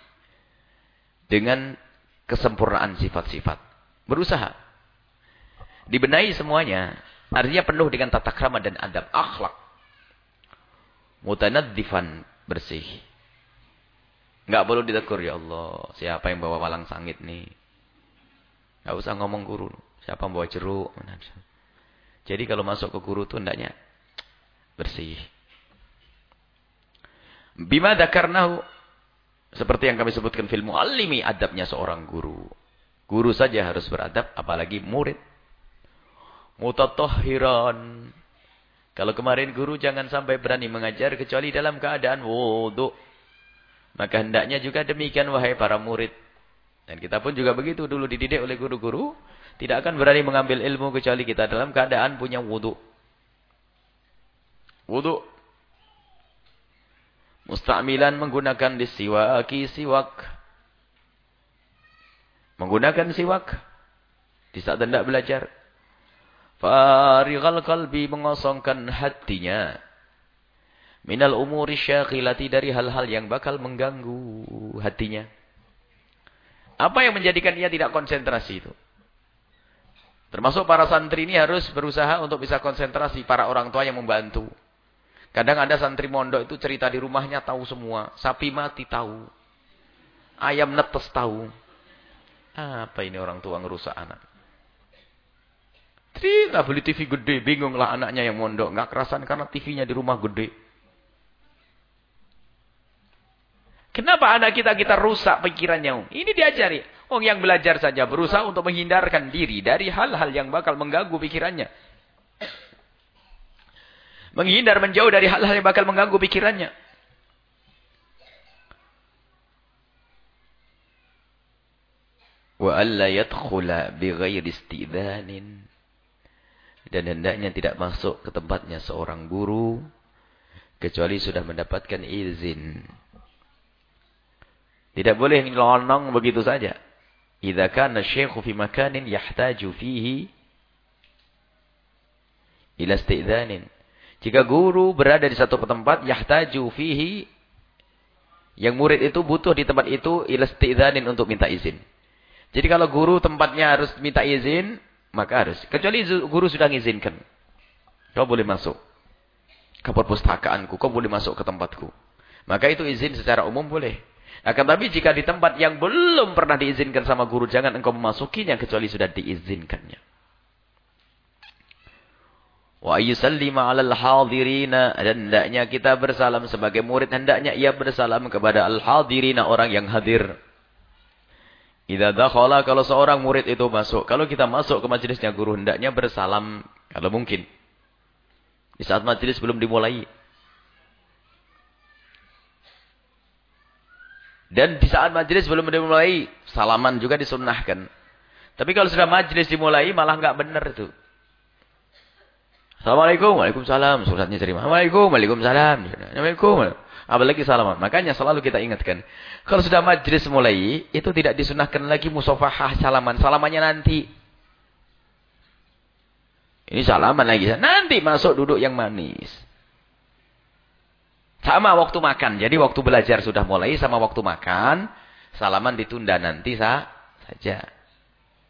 dengan kesempurnaan sifat-sifat. Berusaha dibenahi semuanya. Artinya penuh dengan tata krama dan adab akhlak. Mutanadzifan bersih. Enggak perlu ditegur ya Allah, siapa yang bawa walang sangit nih? Enggak usah ngomong guru. Siapa yang bawa jeruk? Jadi kalau masuk ke guru itu hendaknya bersih. Bima dakarnahu seperti yang kami sebutkan film muallimi adabnya seorang guru. Guru saja harus beradab apalagi murid. Mutatahhiran. Kalau kemarin guru jangan sampai berani mengajar kecuali dalam keadaan wudhu. Maka hendaknya juga demikian wahai para murid. Dan kita pun juga begitu dulu dididik oleh guru-guru. Tidak akan berani mengambil ilmu kecuali kita dalam keadaan punya wudhu. Wudhu. Musta'milan menggunakan disiwaki siwak. Menggunakan siwak. Di saat hendak belajar. Farighal kalbi mengosongkan hatinya. Minal umuri syakhilati dari hal-hal yang bakal mengganggu hatinya. Apa yang menjadikan ia tidak konsentrasi itu? Termasuk para santri ini harus berusaha untuk bisa konsentrasi para orang tua yang membantu. Kadang ada santri mondok itu cerita di rumahnya tahu semua. Sapi mati tahu. Ayam netes tahu. Apa ini orang tua ngerusak anak? Cerita beli TV gede. Bingunglah anaknya yang mondok. Nggak kerasan karena TV-nya di rumah gede. Kenapa anak kita kita rusak pikirannya? Ini diajari. Oh yang belajar saja berusaha untuk menghindarkan diri dari hal-hal yang bakal mengganggu pikirannya. Menghindar menjauh dari hal-hal yang bakal mengganggu pikirannya. Wa alla yadkhula bighairi istidhanin. Dan hendaknya tidak masuk ke tempatnya seorang guru kecuali sudah mendapatkan izin. Tidak boleh nyelonong begitu saja. Idza kana syaikhu fi makanin yahtaju fihi ila istidzanin. Jika guru berada di satu tempat yahtaju fihi yang murid itu butuh di tempat itu ila istidzanin untuk minta izin. Jadi kalau guru tempatnya harus minta izin, maka harus. Kecuali guru sudah mengizinkan. Kau boleh masuk ke perpustakaanku, kau boleh masuk ke tempatku. Maka itu izin secara umum boleh. Akan tapi jika di tempat yang belum pernah diizinkan sama guru, jangan engkau memasukinya kecuali sudah diizinkannya. Wa yusallima 'alal hadirina dan hendaknya kita bersalam sebagai murid hendaknya ia bersalam kepada al-hadirina orang yang hadir. Idza dakhala kalau seorang murid itu masuk, kalau kita masuk ke majelisnya guru hendaknya bersalam kalau mungkin. Di saat majelis belum dimulai. Dan di saat majelis belum dimulai, salaman juga disunnahkan. Tapi kalau sudah majelis dimulai, malah nggak benar itu. Assalamualaikum, Waalaikumsalam. Suratnya terima. Assalamualaikum, Waalaikumsalam. Assalamualaikum. Apalagi salaman. Makanya selalu kita ingatkan. Kalau sudah majelis mulai, itu tidak disunahkan lagi musafahah salaman. Salamannya nanti. Ini salaman lagi. Nanti masuk duduk yang manis. Sama waktu makan. Jadi waktu belajar sudah mulai sama waktu makan. Salaman ditunda nanti sah, saja.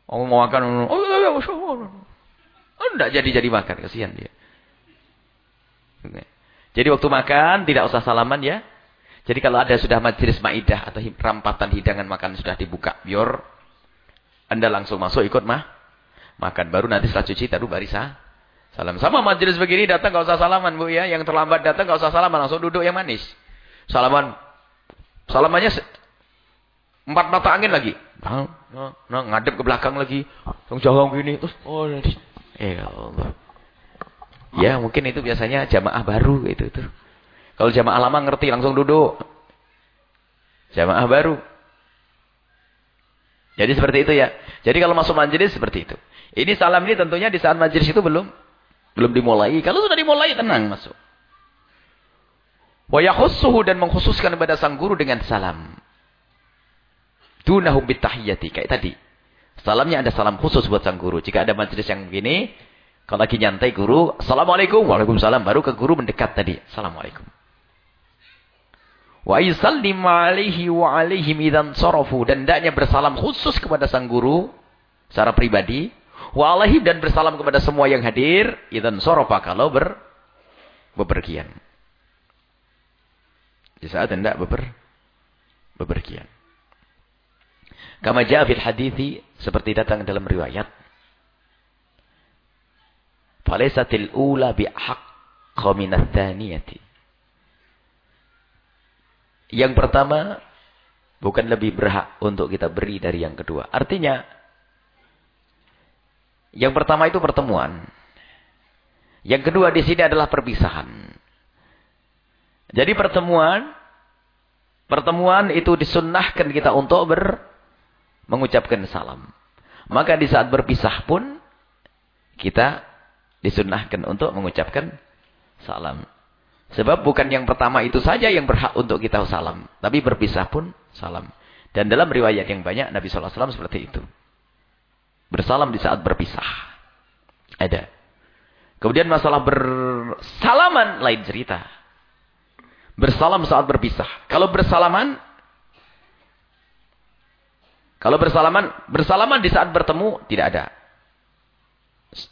Oh, mau makan. Oh, enggak jadi-jadi makan. Kasihan dia. Jadi waktu makan tidak usah salaman ya. Jadi kalau ada sudah majelis maidah atau rampatan hidangan makan sudah dibuka. Biar Anda langsung masuk ikut mah makan. Baru nanti setelah cuci taruh barisa. Salam. Sama majelis begini datang gak usah salaman Bu ya. Yang terlambat datang gak usah salaman. Langsung duduk yang manis. Salaman. Salamannya empat mata angin lagi. Nah, nah, nah, ngadep ke belakang lagi. Langsung jauh gini. Terus, oh, eh Allah. Ya mungkin itu biasanya jamaah baru itu itu. Kalau jamaah lama ngerti langsung duduk. Jamaah baru. Jadi seperti itu ya. Jadi kalau masuk majelis seperti itu. Ini salam ini tentunya di saat majelis itu belum belum dimulai. Kalau sudah dimulai tenang masuk. Wa yakhussuhu dan mengkhususkan kepada sang guru dengan salam. Dunahum bitahiyyati kayak tadi. Salamnya ada salam khusus buat sang guru. Jika ada majelis yang begini, kalau lagi nyantai guru, Assalamualaikum, Waalaikumsalam. Baru ke guru mendekat tadi. Assalamualaikum. Wa yusallim alaihi wa alaihim idan sorofu. Dan hendaknya bersalam khusus kepada sang guru. Secara pribadi. Wa alaihi dan bersalam kepada semua yang hadir. Idan sorofa kalau ber, bepergian. Di saat hendak beper, bepergian. Kama ja'afil hadithi. Seperti datang dalam riwayat. Falesatil ula bihaqqa minat thaniyati. Yang pertama, bukan lebih berhak untuk kita beri dari yang kedua. Artinya, yang pertama itu pertemuan. Yang kedua di sini adalah perpisahan. Jadi pertemuan, pertemuan itu disunnahkan kita untuk ber, mengucapkan salam. Maka di saat berpisah pun, kita Disunnahkan untuk mengucapkan salam. Sebab bukan yang pertama itu saja yang berhak untuk kita salam. Tapi berpisah pun salam. Dan dalam riwayat yang banyak Nabi SAW seperti itu. Bersalam di saat berpisah. Ada. Kemudian masalah bersalaman lain cerita. Bersalam saat berpisah. Kalau bersalaman. Kalau bersalaman. Bersalaman di saat bertemu tidak ada.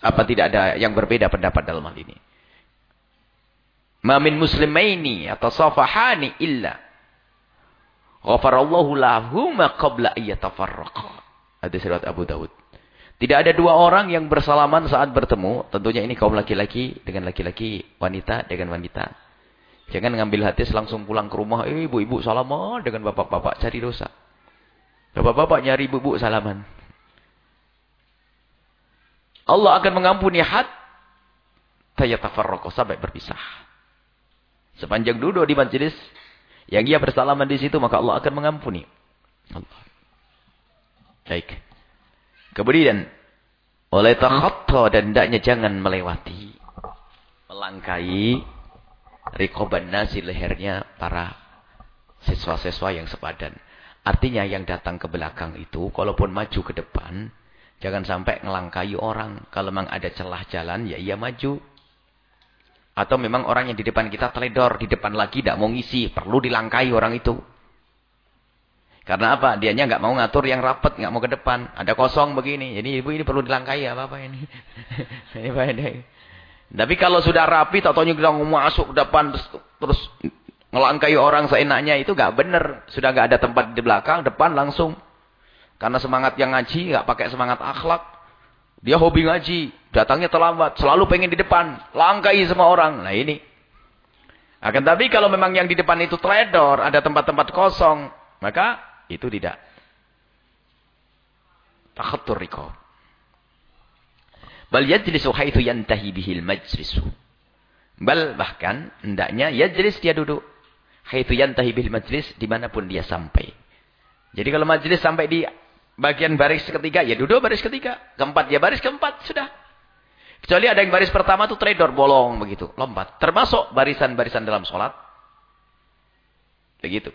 Apa tidak ada yang berbeda pendapat dalam hal ini? Ma min muslimaini atau safahani illa ghafarallahu lahuma qabla ayyatafarraqa. Hadis riwayat Abu Dawud. Tidak ada dua orang yang bersalaman saat bertemu. Tentunya ini kaum laki-laki dengan laki-laki, wanita dengan wanita. Jangan ngambil hadis langsung pulang ke rumah. Eh, ibu-ibu salaman dengan bapak-bapak cari dosa. Bapak-bapak nyari ibu-ibu salaman. Allah akan mengampuni had tayatafarraqu sampai berpisah. Sepanjang duduk di majlis yang ia bersalaman di situ maka Allah akan mengampuni. Allah. Baik. Kemudian oleh takhatta dan hendaknya jangan melewati melangkai rikoban nasi lehernya para siswa-siswa yang sepadan. Artinya yang datang ke belakang itu, kalaupun maju ke depan, Jangan sampai ngelangkai orang. Kalau memang ada celah jalan, ya ia maju. Atau memang orang yang di depan kita teledor, di depan lagi tidak mau ngisi. Perlu dilangkai orang itu. Karena apa? Dianya nggak mau ngatur yang rapat, nggak mau ke depan. Ada kosong begini. Jadi ibu ini perlu dilangkai apa-apa ini. ini? Tapi kalau sudah rapi, tahu-tahunya kita masuk ke depan, terus, terus ngelangkai orang seenaknya, itu nggak benar. Sudah nggak ada tempat di belakang, depan langsung. Karena semangat yang ngaji, nggak pakai semangat akhlak. Dia hobi ngaji, datangnya terlambat, selalu pengen di depan, langkai semua orang. Nah ini. Akan tapi kalau memang yang di depan itu trader, ada tempat-tempat kosong, maka itu tidak. Takhatur rikob. Bal yajlisu haithu yantahi bihil majlisu. Bal bahkan hendaknya yajlis dia duduk. Haitsu yantahi bil majlis di mana pun dia sampai. Jadi kalau majlis sampai di bagian baris ketiga, ya duduk baris ketiga. Keempat, ya baris keempat, sudah. Kecuali ada yang baris pertama tuh trader bolong begitu, lompat. Termasuk barisan-barisan dalam sholat. Begitu.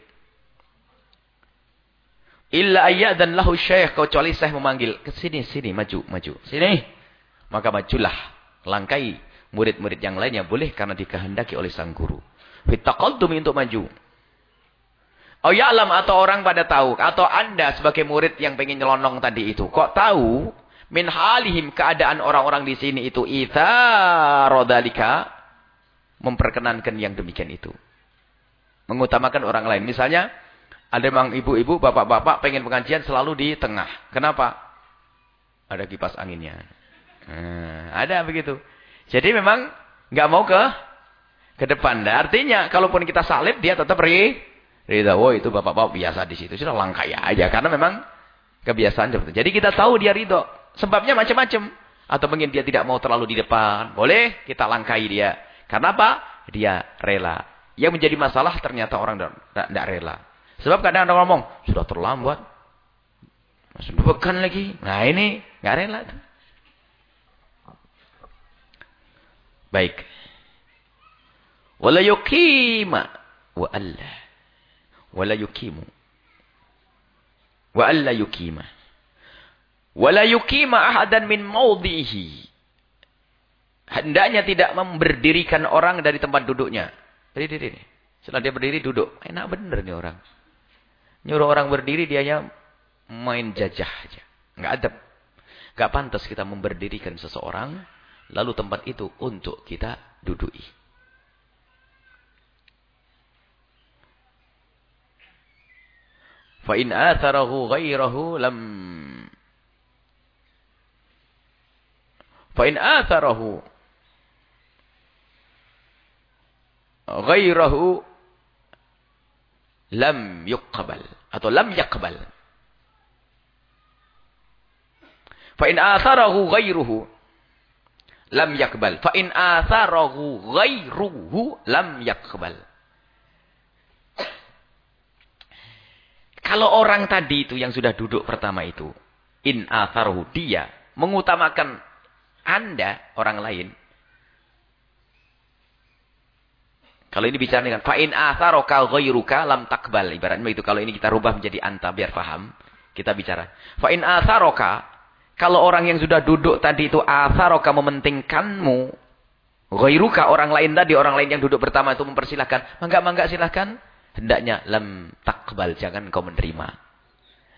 Illa ayat dan lahu syekh. Kecuali saya memanggil. Ke sini, sini, maju, maju. Sini. Maka majulah. Langkai murid-murid yang lainnya. Boleh karena dikehendaki oleh sang guru. Fittaqaldumi untuk maju. Oh ya alam atau orang pada tahu. Atau anda sebagai murid yang pengen nyelonong tadi itu. Kok tahu? Min halihim keadaan orang-orang di sini itu. Itha rodalika. Memperkenankan yang demikian itu. Mengutamakan orang lain. Misalnya. Ada memang ibu-ibu, bapak-bapak pengen pengajian selalu di tengah. Kenapa? Ada kipas anginnya. Nah, ada begitu. Jadi memang nggak mau ke ke depan. Nah, artinya kalaupun kita salib dia tetap ri rida. Oh itu bapak-bapak biasa di situ. Sudah langkai aja karena memang kebiasaan seperti itu. Jadi kita tahu dia ridho. Sebabnya macam-macam. Atau mungkin dia tidak mau terlalu di depan. Boleh kita langkai dia. Karena apa? Dia rela. Yang menjadi masalah ternyata orang tidak rela. Sebab kadang orang ngomong, sudah terlambat. Masih bekan lagi. Nah ini, nggak rela. Baik. Wala. Wa alla. Wala yukimu. Wa alla yukima. Wala yukima ahadan min. Hendaknya tidak memberdirikan orang dari tempat duduknya. Berdiri. Setelah dia berdiri, duduk. Enak bener nih orang. Nyuruh orang berdiri dianya main jajah aja. Enggak ada. Enggak pantas kita memberdirikan seseorang lalu tempat itu untuk kita duduki. Fa in atharahu ghairahu lam Fa in atharahu ghairahu lam yuqbal atau lam yaqbal. Fa in atharahu ghairuhu lam yakbal. Fa in atharahu ghairuhu lam yakbal. Kalau orang tadi itu yang sudah duduk pertama itu, in atharahu dia mengutamakan Anda orang lain, Kalau ini bicara dengan fa'in atharoka ghairuka lam takbal. Ibaratnya itu. Kalau ini kita rubah menjadi anta biar paham. Kita bicara. Fa'in atharoka. Kalau orang yang sudah duduk tadi itu atharoka mementingkanmu. Ghairuka orang lain tadi. Orang lain yang duduk pertama itu mempersilahkan. Mangga-mangga silahkan. Hendaknya lam takbal. Jangan kau menerima.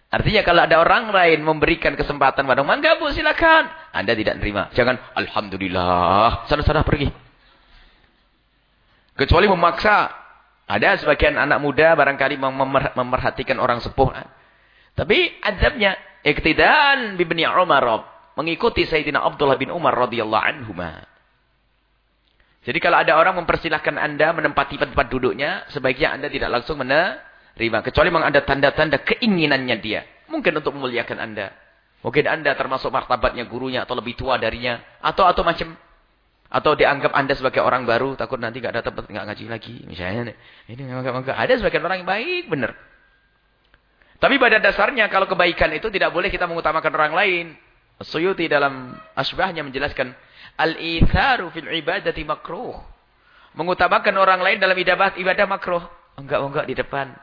Artinya kalau ada orang lain memberikan kesempatan pada mangga bu silakan. Anda tidak menerima. Jangan alhamdulillah. Sana-sana pergi. Kecuali memaksa. Ada sebagian anak muda barangkali memerhatikan orang sepuh. Tapi azabnya iktidan bibni Umar mengikuti Sayyidina Abdullah bin Umar radhiyallahu anhu. Jadi kalau ada orang mempersilahkan Anda menempati tempat duduknya, sebaiknya Anda tidak langsung menerima. Kecuali memang ada tanda-tanda keinginannya dia. Mungkin untuk memuliakan Anda. Mungkin Anda termasuk martabatnya gurunya atau lebih tua darinya. Atau atau macam atau dianggap anda sebagai orang baru, takut nanti nggak ada tempat, nggak ngaji lagi. Misalnya, ini enggak, ada sebagian orang yang baik, benar. Tapi pada dasarnya kalau kebaikan itu tidak boleh kita mengutamakan orang lain. Suyuti dalam asbahnya menjelaskan, Al-itharu fil ibadati makruh. Mengutamakan orang lain dalam ibadah, ibadah makruh. Enggak, enggak di depan.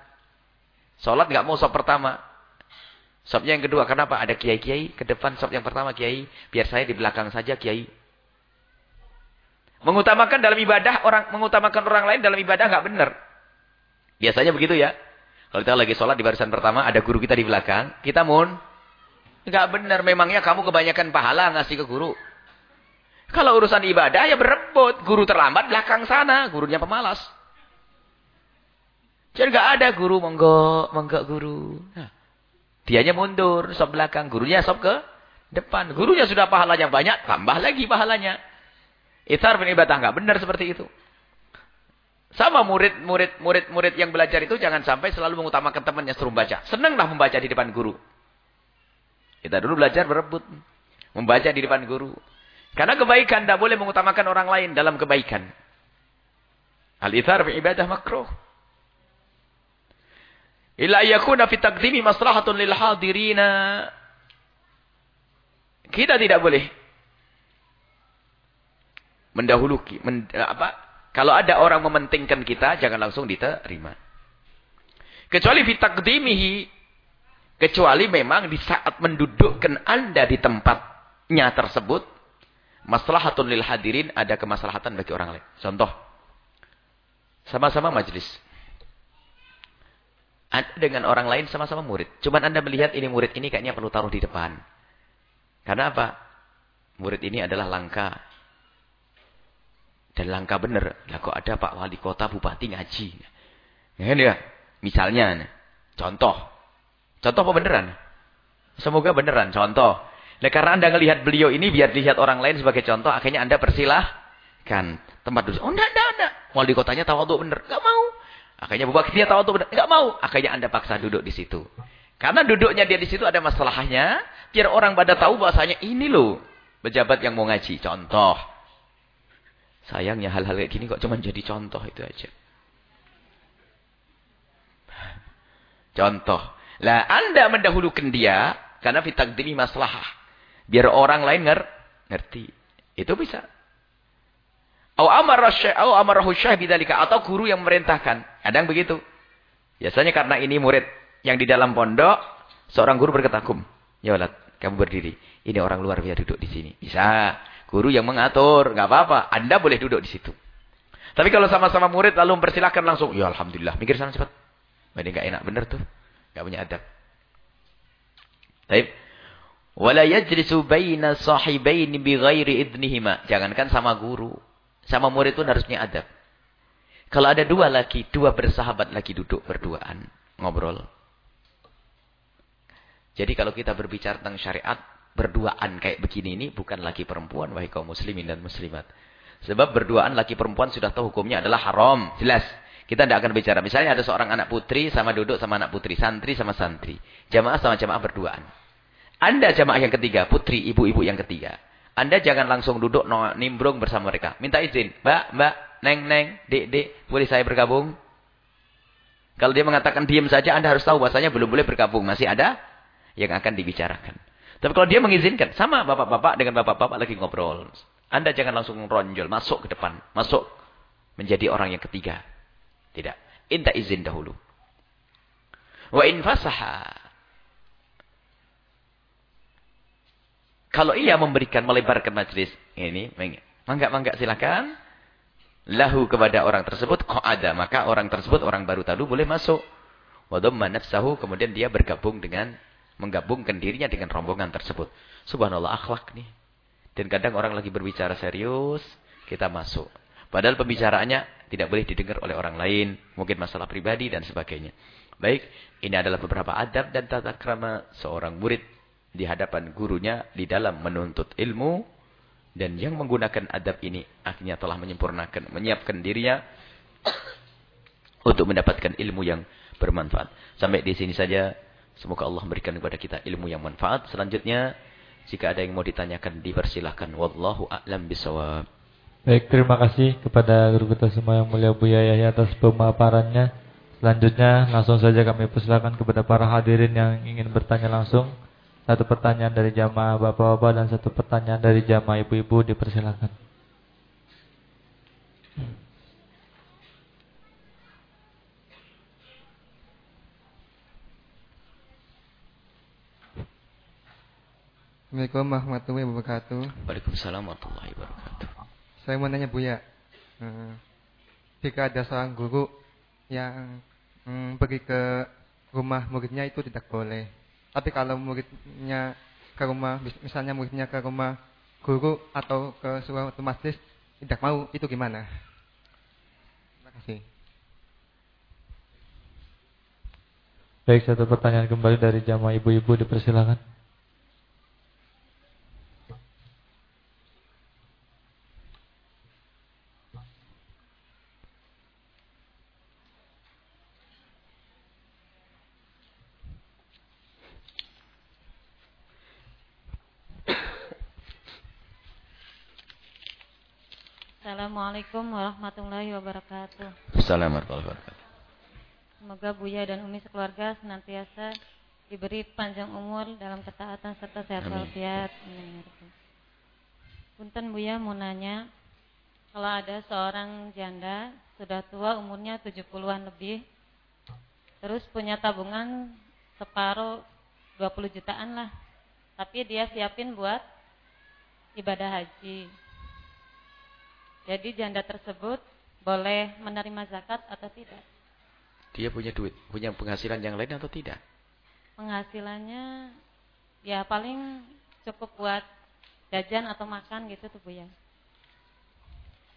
Sholat enggak mau sop pertama. Sopnya yang kedua, kenapa? Ada kiai-kiai ke depan, sop yang pertama kiai. Biar saya di belakang saja kiai. Mengutamakan dalam ibadah, orang mengutamakan orang lain dalam ibadah nggak benar. Biasanya begitu ya. Kalau kita lagi sholat di barisan pertama, ada guru kita di belakang, kita mun. Nggak benar, memangnya kamu kebanyakan pahala ngasih ke guru. Kalau urusan ibadah ya berebut. Guru terlambat belakang sana, gurunya pemalas. Jadi nggak ada guru, monggo, monggo guru. Nah, dianya mundur, sop belakang. Gurunya sop ke depan. Gurunya sudah pahalanya banyak, tambah lagi pahalanya. Ithar bin ibadah enggak benar seperti itu. Sama murid-murid murid-murid yang belajar itu jangan sampai selalu mengutamakan temannya suruh baca. Senanglah membaca di depan guru. Kita dulu belajar berebut membaca di depan guru. Karena kebaikan tidak boleh mengutamakan orang lain dalam kebaikan. Al-ithar fi ibadah makruh. Illa yakuna fi taqdimi maslahatun lil hadirina. Kita tidak boleh mendahuluki men, apa? Kalau ada orang mementingkan kita, jangan langsung diterima. Kecuali fi taqdimihi kecuali memang di saat mendudukkan Anda di tempatnya tersebut maslahatun lil hadirin ada kemaslahatan bagi orang lain. Contoh sama-sama majlis. Anda dengan orang lain sama-sama murid. Cuman Anda melihat ini murid ini kayaknya perlu taruh di depan. Karena apa? Murid ini adalah langka. Dan langka benar. Lah kok ada Pak Wali Kota Bupati ngaji. Ya, ya. Misalnya. Contoh. Contoh apa beneran? Semoga beneran. Contoh. Nah, karena Anda melihat beliau ini biar dilihat orang lain sebagai contoh. Akhirnya Anda persilahkan. Tempat duduk. Oh enggak, enggak, enggak. Wali kotanya untuk bener. Enggak mau. Akhirnya Bupati dia tahu benar, enggak mau. Akhirnya Anda paksa duduk di situ. Karena duduknya dia di situ ada masalahnya, biar orang pada tahu bahasanya ini loh pejabat yang mau ngaji. Contoh. Sayangnya hal-hal kayak gini kok cuma jadi contoh itu aja. Contoh. Lah Anda mendahulukan dia karena fitaqdimi masalah. Biar orang lain ngerti. Itu bisa. Au amara syekh au amarahu syekh bidzalika atau guru yang memerintahkan. Kadang begitu. Biasanya karena ini murid yang di dalam pondok, seorang guru berkata, "Kum, ya walad, kamu berdiri. Ini orang luar biasa duduk di sini." Bisa. Guru yang mengatur, enggak apa-apa. Anda boleh duduk di situ. Tapi kalau sama-sama murid lalu mempersilahkan langsung, "Ya alhamdulillah, mikir sana cepat." Ini enggak enak benar tuh. Enggak punya adab. Baik. Wala yajlisu baina sahibaini bighairi idnihima. Jangankan sama guru. Sama murid pun harus punya adab. Kalau ada dua lagi, dua bersahabat lagi duduk berduaan, ngobrol. Jadi kalau kita berbicara tentang syariat, berduaan kayak begini ini bukan lagi perempuan, wahai kaum muslimin dan muslimat. Sebab berduaan laki perempuan sudah tahu hukumnya adalah haram. Jelas. Kita tidak akan bicara. Misalnya ada seorang anak putri sama duduk sama anak putri. Santri sama santri. Jamaah sama jamaah berduaan. Anda jamaah yang ketiga. Putri, ibu-ibu yang ketiga. Anda jangan langsung duduk nimbrung bersama mereka. Minta izin. Mbak, mbak, neng, neng, dek, dek. Boleh saya bergabung? Kalau dia mengatakan diam saja, Anda harus tahu bahasanya belum boleh bergabung. Masih ada yang akan dibicarakan. Tapi kalau dia mengizinkan, sama bapak-bapak dengan bapak-bapak lagi ngobrol. Anda jangan langsung ronjol, masuk ke depan. Masuk menjadi orang yang ketiga. Tidak. Minta izin dahulu. Wa infasaha. Kalau ia memberikan, melebarkan majlis. Ini, mangga-mangga silakan. Lahu kepada orang tersebut, kok ada. Maka orang tersebut, orang baru tadu boleh masuk. Wadumma nafsahu, kemudian dia bergabung dengan, menggabungkan dirinya dengan rombongan tersebut. Subhanallah, akhlak nih. Dan kadang orang lagi berbicara serius, kita masuk. Padahal pembicaraannya tidak boleh didengar oleh orang lain. Mungkin masalah pribadi dan sebagainya. Baik, ini adalah beberapa adab dan tata krama seorang murid di hadapan gurunya di dalam menuntut ilmu dan yang menggunakan adab ini akhirnya telah menyempurnakan menyiapkan dirinya untuk mendapatkan ilmu yang bermanfaat. Sampai di sini saja. Semoga Allah memberikan kepada kita ilmu yang manfaat. Selanjutnya, jika ada yang mau ditanyakan, dipersilahkan. Wallahu a'lam bisawab. Baik, terima kasih kepada guru kita semua yang mulia Buya Yahya atas pemaparannya. Selanjutnya, langsung saja kami persilakan kepada para hadirin yang ingin bertanya langsung. Satu pertanyaan dari jamaah bapak-bapak dan satu pertanyaan dari jamaah ibu-ibu dipersilakan. Assalamualaikum warahmatullahi wabarakatuh. Waalaikumsalam warahmatullahi wabarakatuh. Saya mau nanya Buya, eh, jika ada seorang guru yang mm, pergi ke rumah muridnya itu tidak boleh tapi kalau muridnya ke rumah, misalnya muridnya ke rumah guru atau ke suatu masjid tidak mau, itu gimana? Terima kasih. Baik, satu pertanyaan kembali dari jamaah ibu-ibu dipersilakan. Assalamualaikum warahmatullahi wabarakatuh. Assalamualaikum warahmatullahi wabarakatuh. Semoga Buya dan Umi sekeluarga senantiasa diberi panjang umur dalam ketaatan serta sehat walafiat. Punten Buya mau nanya, kalau ada seorang janda sudah tua umurnya 70-an lebih, terus punya tabungan separuh 20 jutaan lah, tapi dia siapin buat ibadah haji. Jadi janda tersebut boleh menerima zakat atau tidak? Dia punya duit, punya penghasilan yang lain atau tidak? Penghasilannya ya paling cukup buat jajan atau makan gitu tuh Bu ya.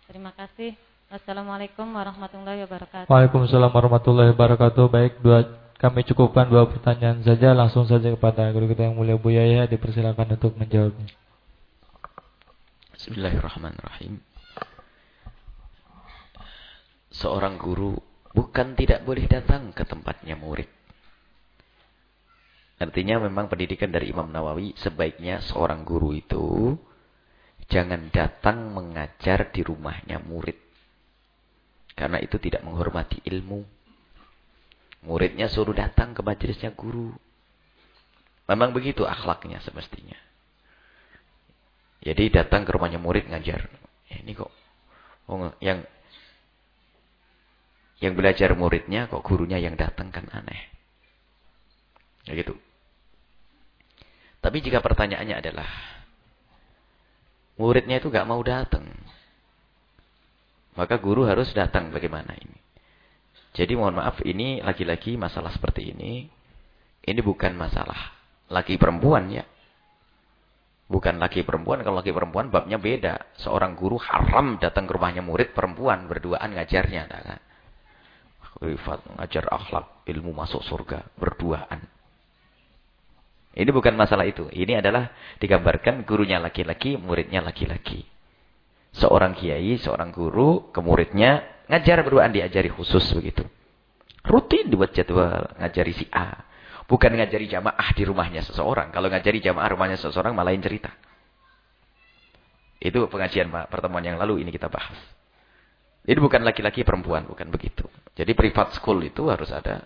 Terima kasih. Wassalamualaikum warahmatullahi wabarakatuh. Waalaikumsalam warahmatullahi wabarakatuh. Baik, dua kami cukupkan dua pertanyaan saja langsung saja kepada guru kita yang mulia Bu Yaya dipersilakan untuk menjawabnya. Bismillahirrahmanirrahim seorang guru bukan tidak boleh datang ke tempatnya murid. Artinya memang pendidikan dari Imam Nawawi sebaiknya seorang guru itu jangan datang mengajar di rumahnya murid. Karena itu tidak menghormati ilmu. Muridnya suruh datang ke majelisnya guru. Memang begitu akhlaknya semestinya. Jadi datang ke rumahnya murid ngajar. Eh, ini kok oh, yang yang belajar muridnya kok gurunya yang datang kan aneh. Ya gitu. Tapi jika pertanyaannya adalah muridnya itu gak mau datang. Maka guru harus datang bagaimana ini. Jadi mohon maaf ini lagi-lagi masalah seperti ini. Ini bukan masalah laki perempuan ya. Bukan laki perempuan. Kalau laki perempuan babnya beda. Seorang guru haram datang ke rumahnya murid perempuan. Berduaan ngajarnya. Kan? Mengajar akhlak, ilmu masuk surga, berduaan. Ini bukan masalah itu. Ini adalah digambarkan gurunya laki-laki, muridnya laki-laki. Seorang kiai, seorang guru, ke muridnya ngajar berduaan diajari khusus begitu. Rutin dibuat jadwal ngajari si A. Bukan ngajari jamaah di rumahnya seseorang. Kalau ngajari jamaah rumahnya seseorang malah lain cerita. Itu pengajian pertemuan yang lalu ini kita bahas. Jadi bukan laki-laki perempuan, bukan begitu. Jadi privat school itu harus ada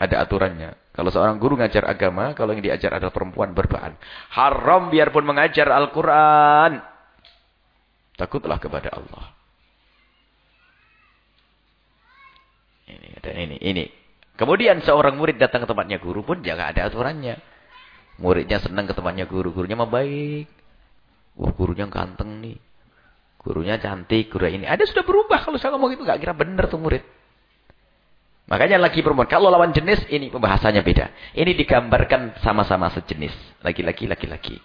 ada aturannya. Kalau seorang guru ngajar agama, kalau yang diajar adalah perempuan berbaan. Haram biarpun mengajar Al-Quran. Takutlah kepada Allah. Ini, dan ini, ini. Kemudian seorang murid datang ke tempatnya guru pun jangan ada aturannya. Muridnya senang ke tempatnya guru. Gurunya membaik. Wah gurunya ganteng nih. Gurunya cantik, guru ini. Ada sudah berubah kalau saya ngomong itu nggak kira benar tuh murid. Makanya lagi perempuan. Kalau lawan jenis ini pembahasannya beda. Ini digambarkan sama-sama sejenis. Laki-laki, laki-laki.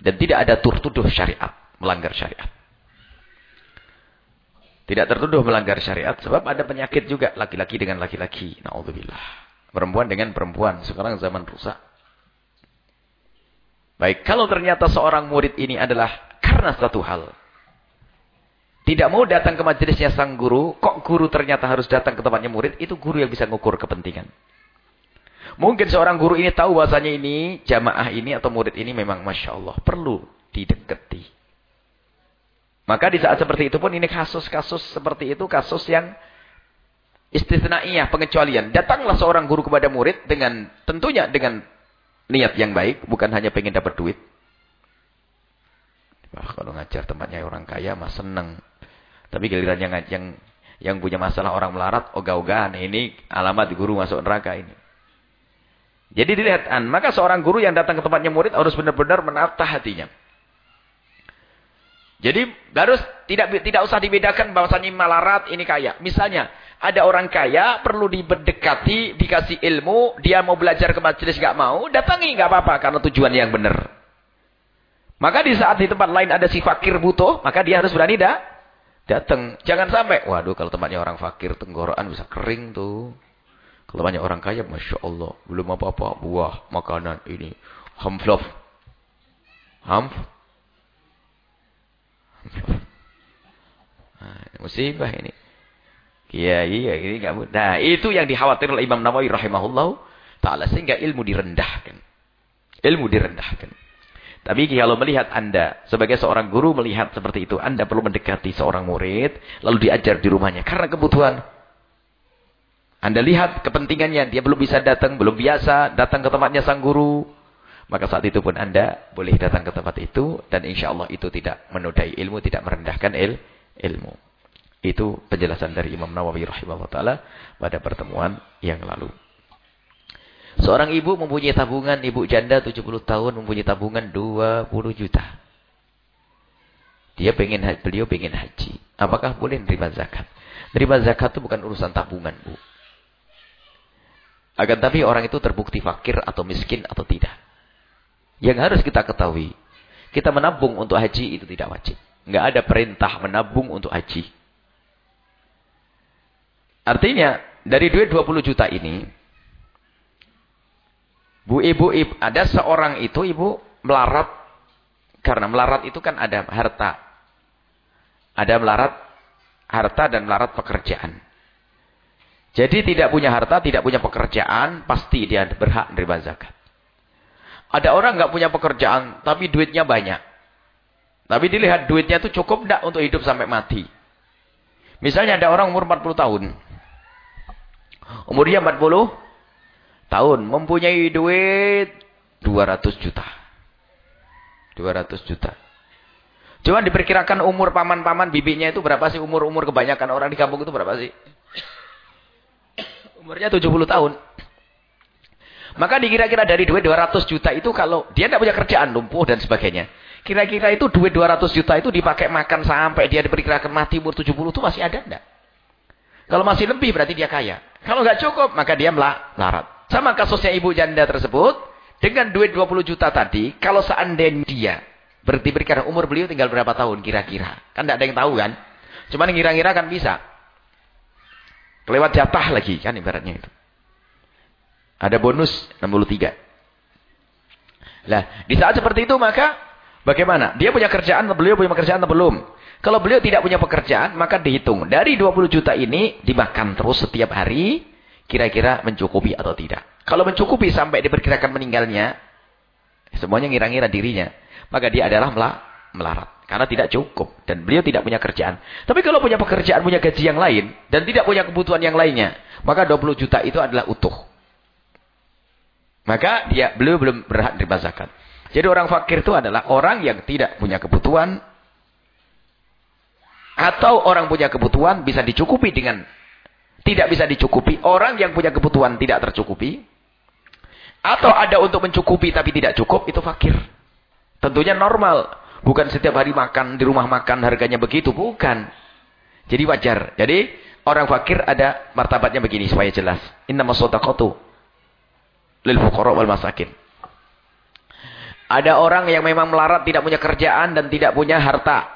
Dan tidak ada tertuduh syariat. Melanggar syariat. Tidak tertuduh melanggar syariat. Sebab ada penyakit juga. Laki-laki dengan laki-laki. Na'udzubillah. Perempuan dengan perempuan. Sekarang zaman rusak. Baik. Kalau ternyata seorang murid ini adalah karena satu hal. Tidak mau datang ke majelisnya sang guru, kok guru ternyata harus datang ke tempatnya murid, itu guru yang bisa mengukur kepentingan. Mungkin seorang guru ini tahu bahasanya ini, jamaah ini atau murid ini memang Masya Allah, perlu didekati. Maka di saat seperti itu pun ini kasus-kasus seperti itu, kasus yang istisnaiyah, pengecualian. Datanglah seorang guru kepada murid dengan, tentunya dengan niat yang baik, bukan hanya pengen dapat duit. Wah, kalau ngajar tempatnya orang kaya mah seneng. Tapi giliran yang yang yang punya masalah orang melarat, ogah-ogahan. Ini alamat guru masuk neraka ini. Jadi dilihat, maka seorang guru yang datang ke tempatnya murid harus benar-benar menata hatinya. Jadi harus tidak tidak usah dibedakan bahwasanya melarat ini kaya. Misalnya ada orang kaya perlu diberdekati, dikasih ilmu, dia mau belajar ke majelis gak mau, datangi gak apa-apa karena tujuan yang benar. Maka di saat di tempat lain ada si fakir butuh, maka dia harus berani dah Datang. Jangan sampai. Waduh kalau tempatnya orang fakir tenggorokan bisa kering tuh. Kalau banyak orang kaya, Masya Allah. Belum apa-apa. Buah, makanan ini. Hamflof. Hamf. Nah, musibah ini. Iya, iya, ini enggak mudah. Nah, itu yang dikhawatir oleh Imam Nawawi rahimahullah taala sehingga ilmu direndahkan. Ilmu direndahkan. Tapi kalau melihat Anda, sebagai seorang guru melihat seperti itu, Anda perlu mendekati seorang murid, lalu diajar di rumahnya. Karena kebutuhan. Anda lihat kepentingannya, dia belum bisa datang, belum biasa datang ke tempatnya sang guru. Maka saat itu pun Anda boleh datang ke tempat itu, dan insya Allah itu tidak menodai ilmu, tidak merendahkan il, ilmu. Itu penjelasan dari Imam Nawawi rahimahullah ta'ala pada pertemuan yang lalu. Seorang ibu mempunyai tabungan, ibu janda 70 tahun mempunyai tabungan 20 juta. Dia pengen beliau pengen haji. Apakah boleh menerima zakat? Menerima zakat itu bukan urusan tabungan, Bu. Akan tapi orang itu terbukti fakir atau miskin atau tidak. Yang harus kita ketahui, kita menabung untuk haji itu tidak wajib. Enggak ada perintah menabung untuk haji. Artinya, dari duit 20 juta ini, Bu ibu, ibu ada seorang itu ibu melarat karena melarat itu kan ada harta. Ada melarat harta dan melarat pekerjaan. Jadi tidak punya harta, tidak punya pekerjaan, pasti dia berhak menerima zakat. Ada orang nggak punya pekerjaan, tapi duitnya banyak. Tapi dilihat duitnya itu cukup enggak untuk hidup sampai mati. Misalnya ada orang umur 40 tahun. Umurnya 40 tahun mempunyai duit 200 juta. 200 juta. Cuma diperkirakan umur paman-paman bibinya itu berapa sih? Umur-umur kebanyakan orang di kampung itu berapa sih? Umurnya 70 tahun. Maka dikira-kira dari duit 200 juta itu kalau dia tidak punya kerjaan, lumpuh dan sebagainya. Kira-kira itu duit 200 juta itu dipakai makan sampai dia diperkirakan mati umur 70 itu masih ada enggak? Kalau masih lebih berarti dia kaya. Kalau nggak cukup maka dia melarat. Sama kasusnya ibu janda tersebut. Dengan duit 20 juta tadi. Kalau seandainya dia. Berarti berikan umur beliau tinggal berapa tahun kira-kira. Kan tidak ada yang tahu kan. Cuma ngira-ngira kan bisa. Kelewat jatah lagi kan ibaratnya itu. Ada bonus 63. Lah, di saat seperti itu maka bagaimana? Dia punya kerjaan, beliau punya pekerjaan atau belum? Kalau beliau tidak punya pekerjaan, maka dihitung. Dari 20 juta ini dimakan terus setiap hari kira-kira mencukupi atau tidak. Kalau mencukupi sampai diperkirakan meninggalnya, semuanya ngira-ngira dirinya, maka dia adalah melarat. Karena tidak cukup. Dan beliau tidak punya kerjaan. Tapi kalau punya pekerjaan, punya gaji yang lain, dan tidak punya kebutuhan yang lainnya, maka 20 juta itu adalah utuh. Maka dia beliau belum berhak menerima zakat. Jadi orang fakir itu adalah orang yang tidak punya kebutuhan, atau orang punya kebutuhan bisa dicukupi dengan tidak bisa dicukupi. Orang yang punya kebutuhan tidak tercukupi. Atau ada untuk mencukupi tapi tidak cukup, itu fakir. Tentunya normal. Bukan setiap hari makan, di rumah makan harganya begitu. Bukan. Jadi wajar. Jadi orang fakir ada martabatnya begini supaya jelas. Inna masodaqatu lil fuqara wal masakin. Ada orang yang memang melarat, tidak punya kerjaan dan tidak punya harta.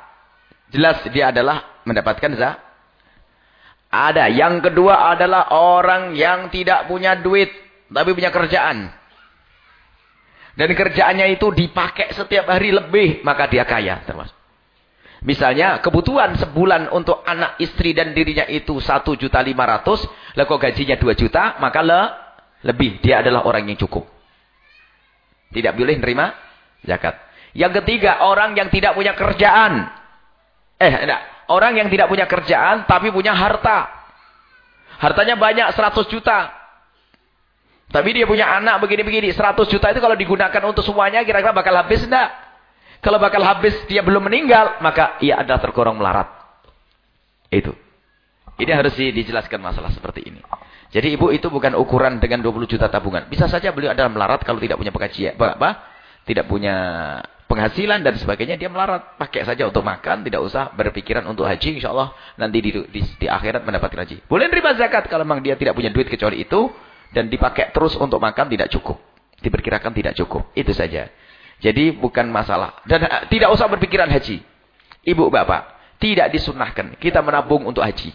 Jelas dia adalah mendapatkan zakat ada. Yang kedua adalah orang yang tidak punya duit. Tapi punya kerjaan. Dan kerjaannya itu dipakai setiap hari lebih. Maka dia kaya. termasuk. Misalnya kebutuhan sebulan untuk anak istri dan dirinya itu satu juta lima ratus. Lalu gajinya dua juta. Maka le, lebih. Dia adalah orang yang cukup. Tidak boleh menerima zakat. Yang ketiga orang yang tidak punya kerjaan. Eh enggak. Orang yang tidak punya kerjaan tapi punya harta. Hartanya banyak 100 juta. Tapi dia punya anak begini-begini. 100 juta itu kalau digunakan untuk semuanya kira-kira bakal habis enggak? Kalau bakal habis dia belum meninggal. Maka ia adalah tergolong melarat. Itu. Ini harus dijelaskan masalah seperti ini. Jadi ibu itu bukan ukuran dengan 20 juta tabungan. Bisa saja beliau adalah melarat kalau tidak punya pengajian. Apa? Tidak punya penghasilan dan sebagainya dia melarat. Pakai saja untuk makan tidak usah berpikiran untuk haji insya Allah nanti di, di, di akhirat mendapatkan haji. Boleh nerima zakat kalau memang dia tidak punya duit kecuali itu dan dipakai terus untuk makan tidak cukup. Diperkirakan tidak cukup. Itu saja. Jadi bukan masalah. Dan uh, tidak usah berpikiran haji. Ibu bapak tidak disunahkan kita menabung untuk haji.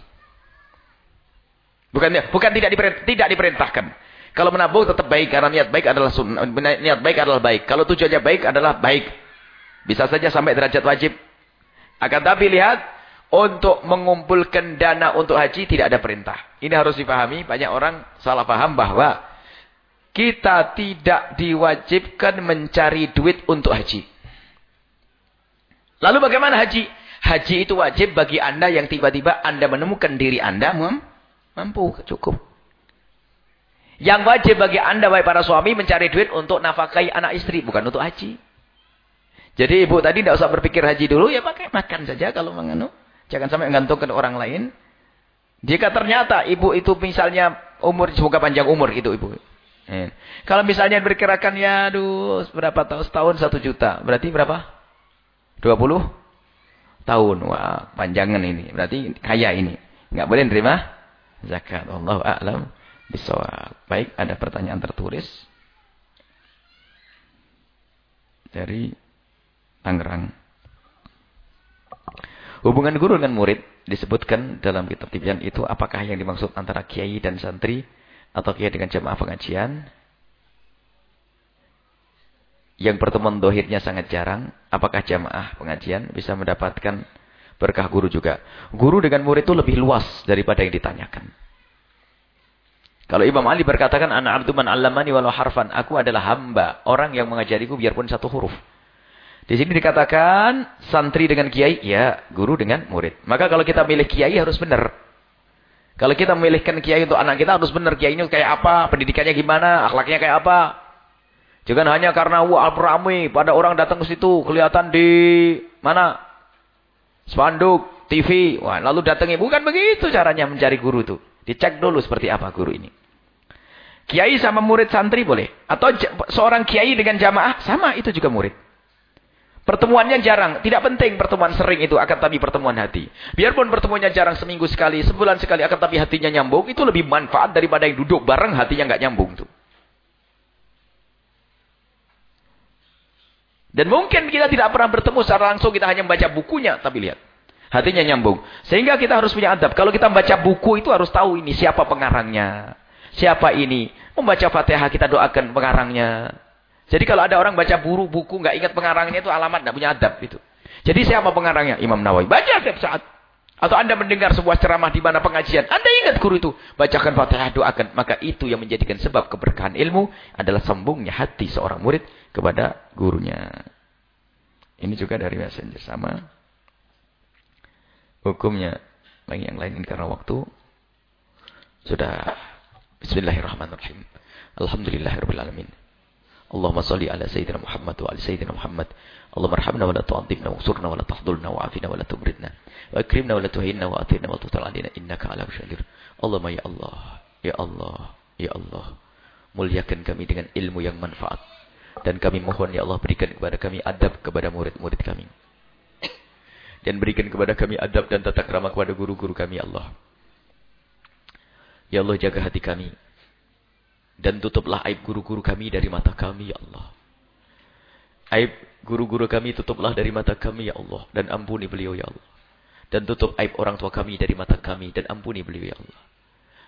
Bukan bukan tidak diperintah, tidak diperintahkan. Kalau menabung tetap baik karena niat baik adalah sunnah, niat baik adalah baik. Kalau tujuannya baik adalah baik. Bisa saja sampai derajat wajib. Akan tapi lihat untuk mengumpulkan dana untuk haji tidak ada perintah. Ini harus dipahami. Banyak orang salah paham bahwa kita tidak diwajibkan mencari duit untuk haji. Lalu bagaimana haji? Haji itu wajib bagi anda yang tiba-tiba anda menemukan diri anda mampu, cukup. Yang wajib bagi anda, wahai para suami, mencari duit untuk nafkahi anak istri, bukan untuk haji. Jadi ibu tadi tidak usah berpikir haji dulu, ya pakai makan saja kalau menganu. Jangan sampai menggantungkan orang lain. Jika ternyata ibu itu misalnya umur, semoga panjang umur itu ibu. Eh. Kalau misalnya berkirakan ya aduh berapa tahun setahun satu juta. Berarti berapa? 20 tahun. Wah panjangan ini. Berarti kaya ini. Nggak boleh nerima zakat. Allah a'lam bisawab. Baik ada pertanyaan tertulis. Dari Tangerang. Hubungan guru dengan murid disebutkan dalam kitab Tibyan itu apakah yang dimaksud antara kiai dan santri atau kiai dengan jemaah pengajian? Yang pertemuan dohirnya sangat jarang, apakah jamaah pengajian bisa mendapatkan berkah guru juga? Guru dengan murid itu lebih luas daripada yang ditanyakan. Kalau Imam Ali berkatakan, Anak abdu man allamani walau harfan. Aku adalah hamba, orang yang mengajariku biarpun satu huruf. Di sini dikatakan santri dengan kiai, ya guru dengan murid. Maka kalau kita milih kiai harus benar. Kalau kita memilihkan kiai untuk anak kita harus benar. Kiai ini kayak apa, pendidikannya gimana, akhlaknya kayak apa. Jangan hanya karena wah ramai pada orang datang ke situ kelihatan di mana spanduk, TV, wah lalu datangi. Bukan begitu caranya mencari guru itu. Dicek dulu seperti apa guru ini. Kiai sama murid santri boleh. Atau seorang kiai dengan jamaah sama itu juga murid. Pertemuannya jarang. Tidak penting pertemuan sering itu. Akan tapi pertemuan hati. Biarpun pertemuannya jarang seminggu sekali, sebulan sekali. Akan tapi hatinya nyambung. Itu lebih manfaat daripada yang duduk bareng hatinya nggak nyambung. Tuh. Dan mungkin kita tidak pernah bertemu secara langsung. Kita hanya membaca bukunya. Tapi lihat. Hatinya nyambung. Sehingga kita harus punya adab. Kalau kita membaca buku itu harus tahu ini siapa pengarangnya. Siapa ini. Membaca fatihah kita doakan pengarangnya. Jadi kalau ada orang baca buru buku nggak ingat pengarangnya itu alamat nggak punya adab itu. Jadi siapa pengarangnya? Imam Nawawi. Baca setiap saat. Atau Anda mendengar sebuah ceramah di mana pengajian. Anda ingat guru itu. Bacakan Fatihah, doakan. Maka itu yang menjadikan sebab keberkahan ilmu adalah sambungnya hati seorang murid kepada gurunya. Ini juga dari messenger sama. Hukumnya bagi yang lain ini karena waktu. Sudah. Bismillahirrahmanirrahim. Allahumma salli ala Sayyidina Muhammad wa ala Sayyidina Muhammad. Allahumma arhamna wa la tu'adhibna wa surna wa la tahdulna wa afina wa la tubridna. Wa akrimna wa la tuhinna wa atirna wa tutal alina innaka ala syadir. Allahumma ya Allah, ya Allah, ya Allah. Muliakan kami dengan ilmu yang manfaat. Dan kami mohon ya Allah berikan kepada kami adab kepada murid-murid kami. Dan berikan kepada kami adab dan tata kerama kepada guru-guru kami ya Allah. Ya Allah jaga hati kami dan tutuplah aib guru-guru kami dari mata kami, ya Allah. Aib guru-guru kami tutuplah dari mata kami, ya Allah. Dan ampuni beliau, ya Allah. Dan tutup aib orang tua kami dari mata kami. Dan ampuni beliau, ya Allah.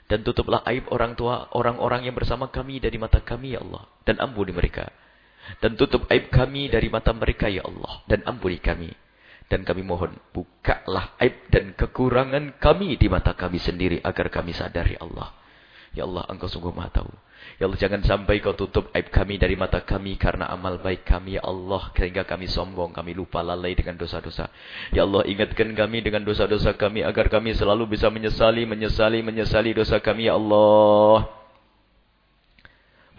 Dan tutuplah aib orang tua, orang-orang yang bersama kami dari mata kami, ya Allah. Dan ampuni mereka. Dan tutup aib kami dari mata mereka, ya Allah. Dan ampuni kami. Dan kami mohon, bukalah aib dan kekurangan kami di mata kami sendiri. Agar kami sadari Allah. Ya Allah, engkau sungguh maha tahu. Ya Allah jangan sampai kau tutup aib kami dari mata kami karena amal baik kami ya Allah sehingga kami sombong kami lupa lalai dengan dosa-dosa. Ya Allah ingatkan kami dengan dosa-dosa kami agar kami selalu bisa menyesali menyesali menyesali dosa kami ya Allah.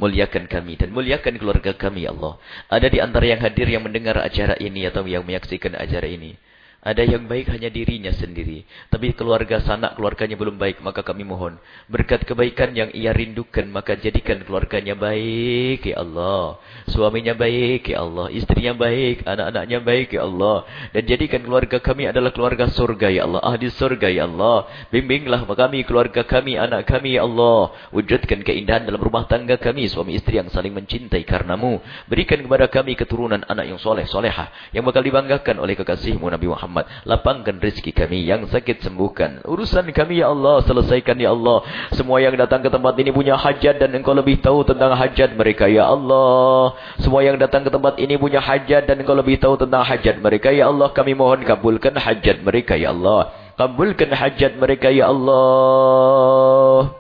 Muliakan kami dan muliakan keluarga kami ya Allah. Ada di antara yang hadir yang mendengar acara ini atau yang menyaksikan acara ini. Ada yang baik hanya dirinya sendiri. Tapi keluarga sanak keluarganya belum baik. Maka kami mohon. Berkat kebaikan yang ia rindukan. Maka jadikan keluarganya baik. Ya Allah. Suaminya baik. Ya Allah. Istrinya baik. Anak-anaknya baik. Ya Allah. Dan jadikan keluarga kami adalah keluarga surga. Ya Allah. Ahli surga. Ya Allah. Bimbinglah kami, keluarga kami, anak kami. Ya Allah. Wujudkan keindahan dalam rumah tangga kami. Suami istri yang saling mencintai karenamu. Berikan kepada kami keturunan anak yang soleh, solehah. Yang bakal dibanggakan oleh kekasihmu Nabi Muhammad. Muhammad. Lapangkan rezeki kami. Yang sakit sembuhkan. Urusan kami ya Allah. Selesaikan ya Allah. Semua yang datang ke tempat ini punya hajat. Dan engkau lebih tahu tentang hajat mereka ya Allah. Semua yang datang ke tempat ini punya hajat. Dan engkau lebih tahu tentang hajat mereka ya Allah. Kami mohon kabulkan hajat mereka ya Allah. Kabulkan hajat mereka ya Allah.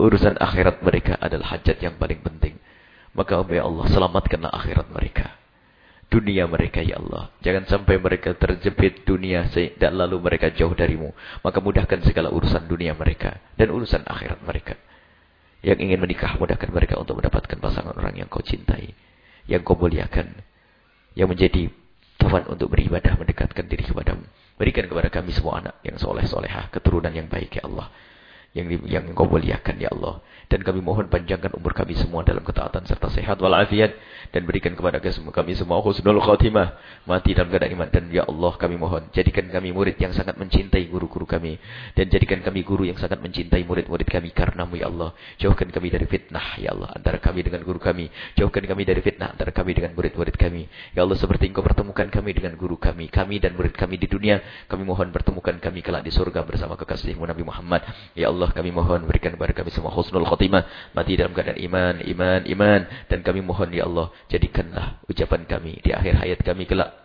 Urusan akhirat mereka adalah hajat yang paling penting. Maka ya Allah selamatkanlah akhirat mereka. Dunia mereka ya Allah. Jangan sampai mereka terjepit dunia dan lalu mereka jauh darimu. Maka mudahkan segala urusan dunia mereka dan urusan akhirat mereka. Yang ingin menikah mudahkan mereka untuk mendapatkan pasangan orang yang kau cintai. Yang kau muliakan. Yang menjadi taman untuk beribadah mendekatkan diri kepadamu. Berikan kepada kami semua anak yang soleh-solehah. Keturunan yang baik ya Allah yang yang engkau muliakan ya Allah. Dan kami mohon panjangkan umur kami semua dalam ketaatan serta sehat walafiat. Dan berikan kepada kami semua husnul khatimah mati dalam keadaan iman. Dan ya Allah kami mohon jadikan kami murid yang sangat mencintai guru-guru kami. Dan jadikan kami guru yang sangat mencintai murid-murid kami karenamu ya Allah. Jauhkan kami dari fitnah ya Allah antara kami dengan guru kami. Jauhkan kami dari fitnah antara kami dengan murid-murid kami. Ya Allah seperti engkau pertemukan kami dengan guru kami kami dan murid kami di dunia kami mohon pertemukan kami kelak di surga bersama kekasihmu Nabi Muhammad. Ya Allah Allah kami mohon berikan kepada kami semua husnul khotimah. Mati dalam keadaan iman, iman, iman. Dan kami mohon ya Allah, jadikanlah ucapan kami di akhir hayat kami kelak.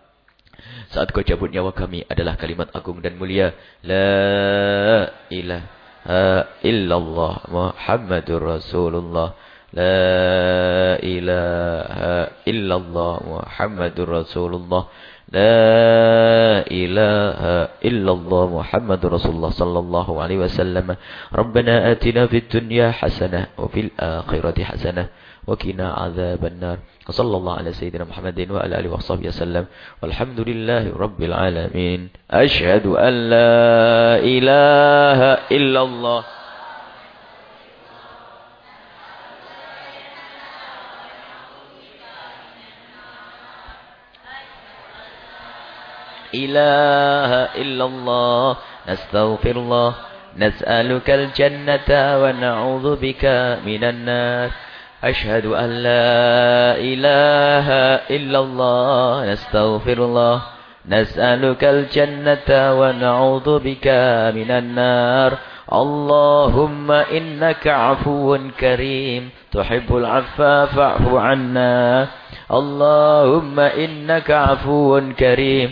Saat kau cabut nyawa kami adalah kalimat agung dan mulia. La ilaha illallah Muhammadur Rasulullah. La ilaha illallah Muhammadur Rasulullah. لا إله إلا الله محمد رسول الله صلى الله عليه وسلم. ربنا آتنا في الدنيا حسنة وفي الآخرة حسنة وكنا عذاب النار. وصلى الله على سيدنا محمد وعلى آله وصحبه وسلم. والحمد لله رب العالمين. أشهد أن لا إله إلا الله. إله إلا الله. نستغفر الله. نسألك الجنة ونعوذ بك من النار. أشهد أن لا إله إلا الله. نستغفر الله. نسألك الجنة ونعوذ بك من النار. اللهم إنك عفو كريم. تحب العفا فاعف عنا. اللهم إنك عفو كريم.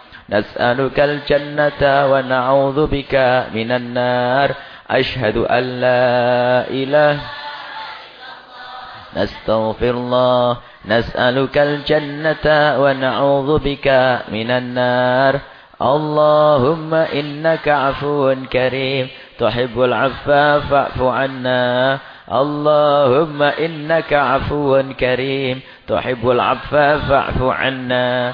نسألك الجنة ونعوذ بك من النار. أشهد أن لا إله نستغفر الله. نسألك الجنة ونعوذ بك من النار. اللهم إنك عفو كريم. تحب العفا فاعف عنا. اللهم إنك عفو كريم. تحب العفا فاعف عنا.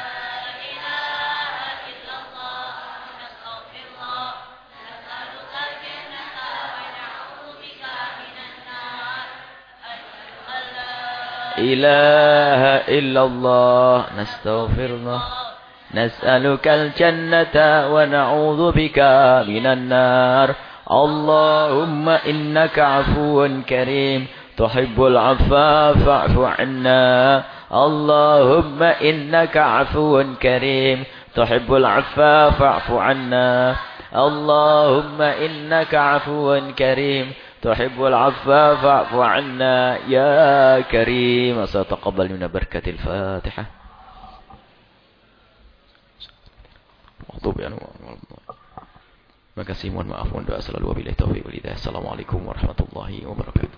إله إلا الله. نستغفر الله نسألك الجنة ونعوذ بك من النار. اللهم إنك عفو كريم. تحب العفا فاعف عنا. اللهم إنك عفو كريم. تحب العفا فاعف عنا. اللهم إنك عفو كريم. تحب العفا فاعف عنا يا كريم. ستقبل من بركة الفاتحة. مغضوب يا مكاسيم والمعفون دعا سلال السلام عليكم ورحمة الله وبركاته.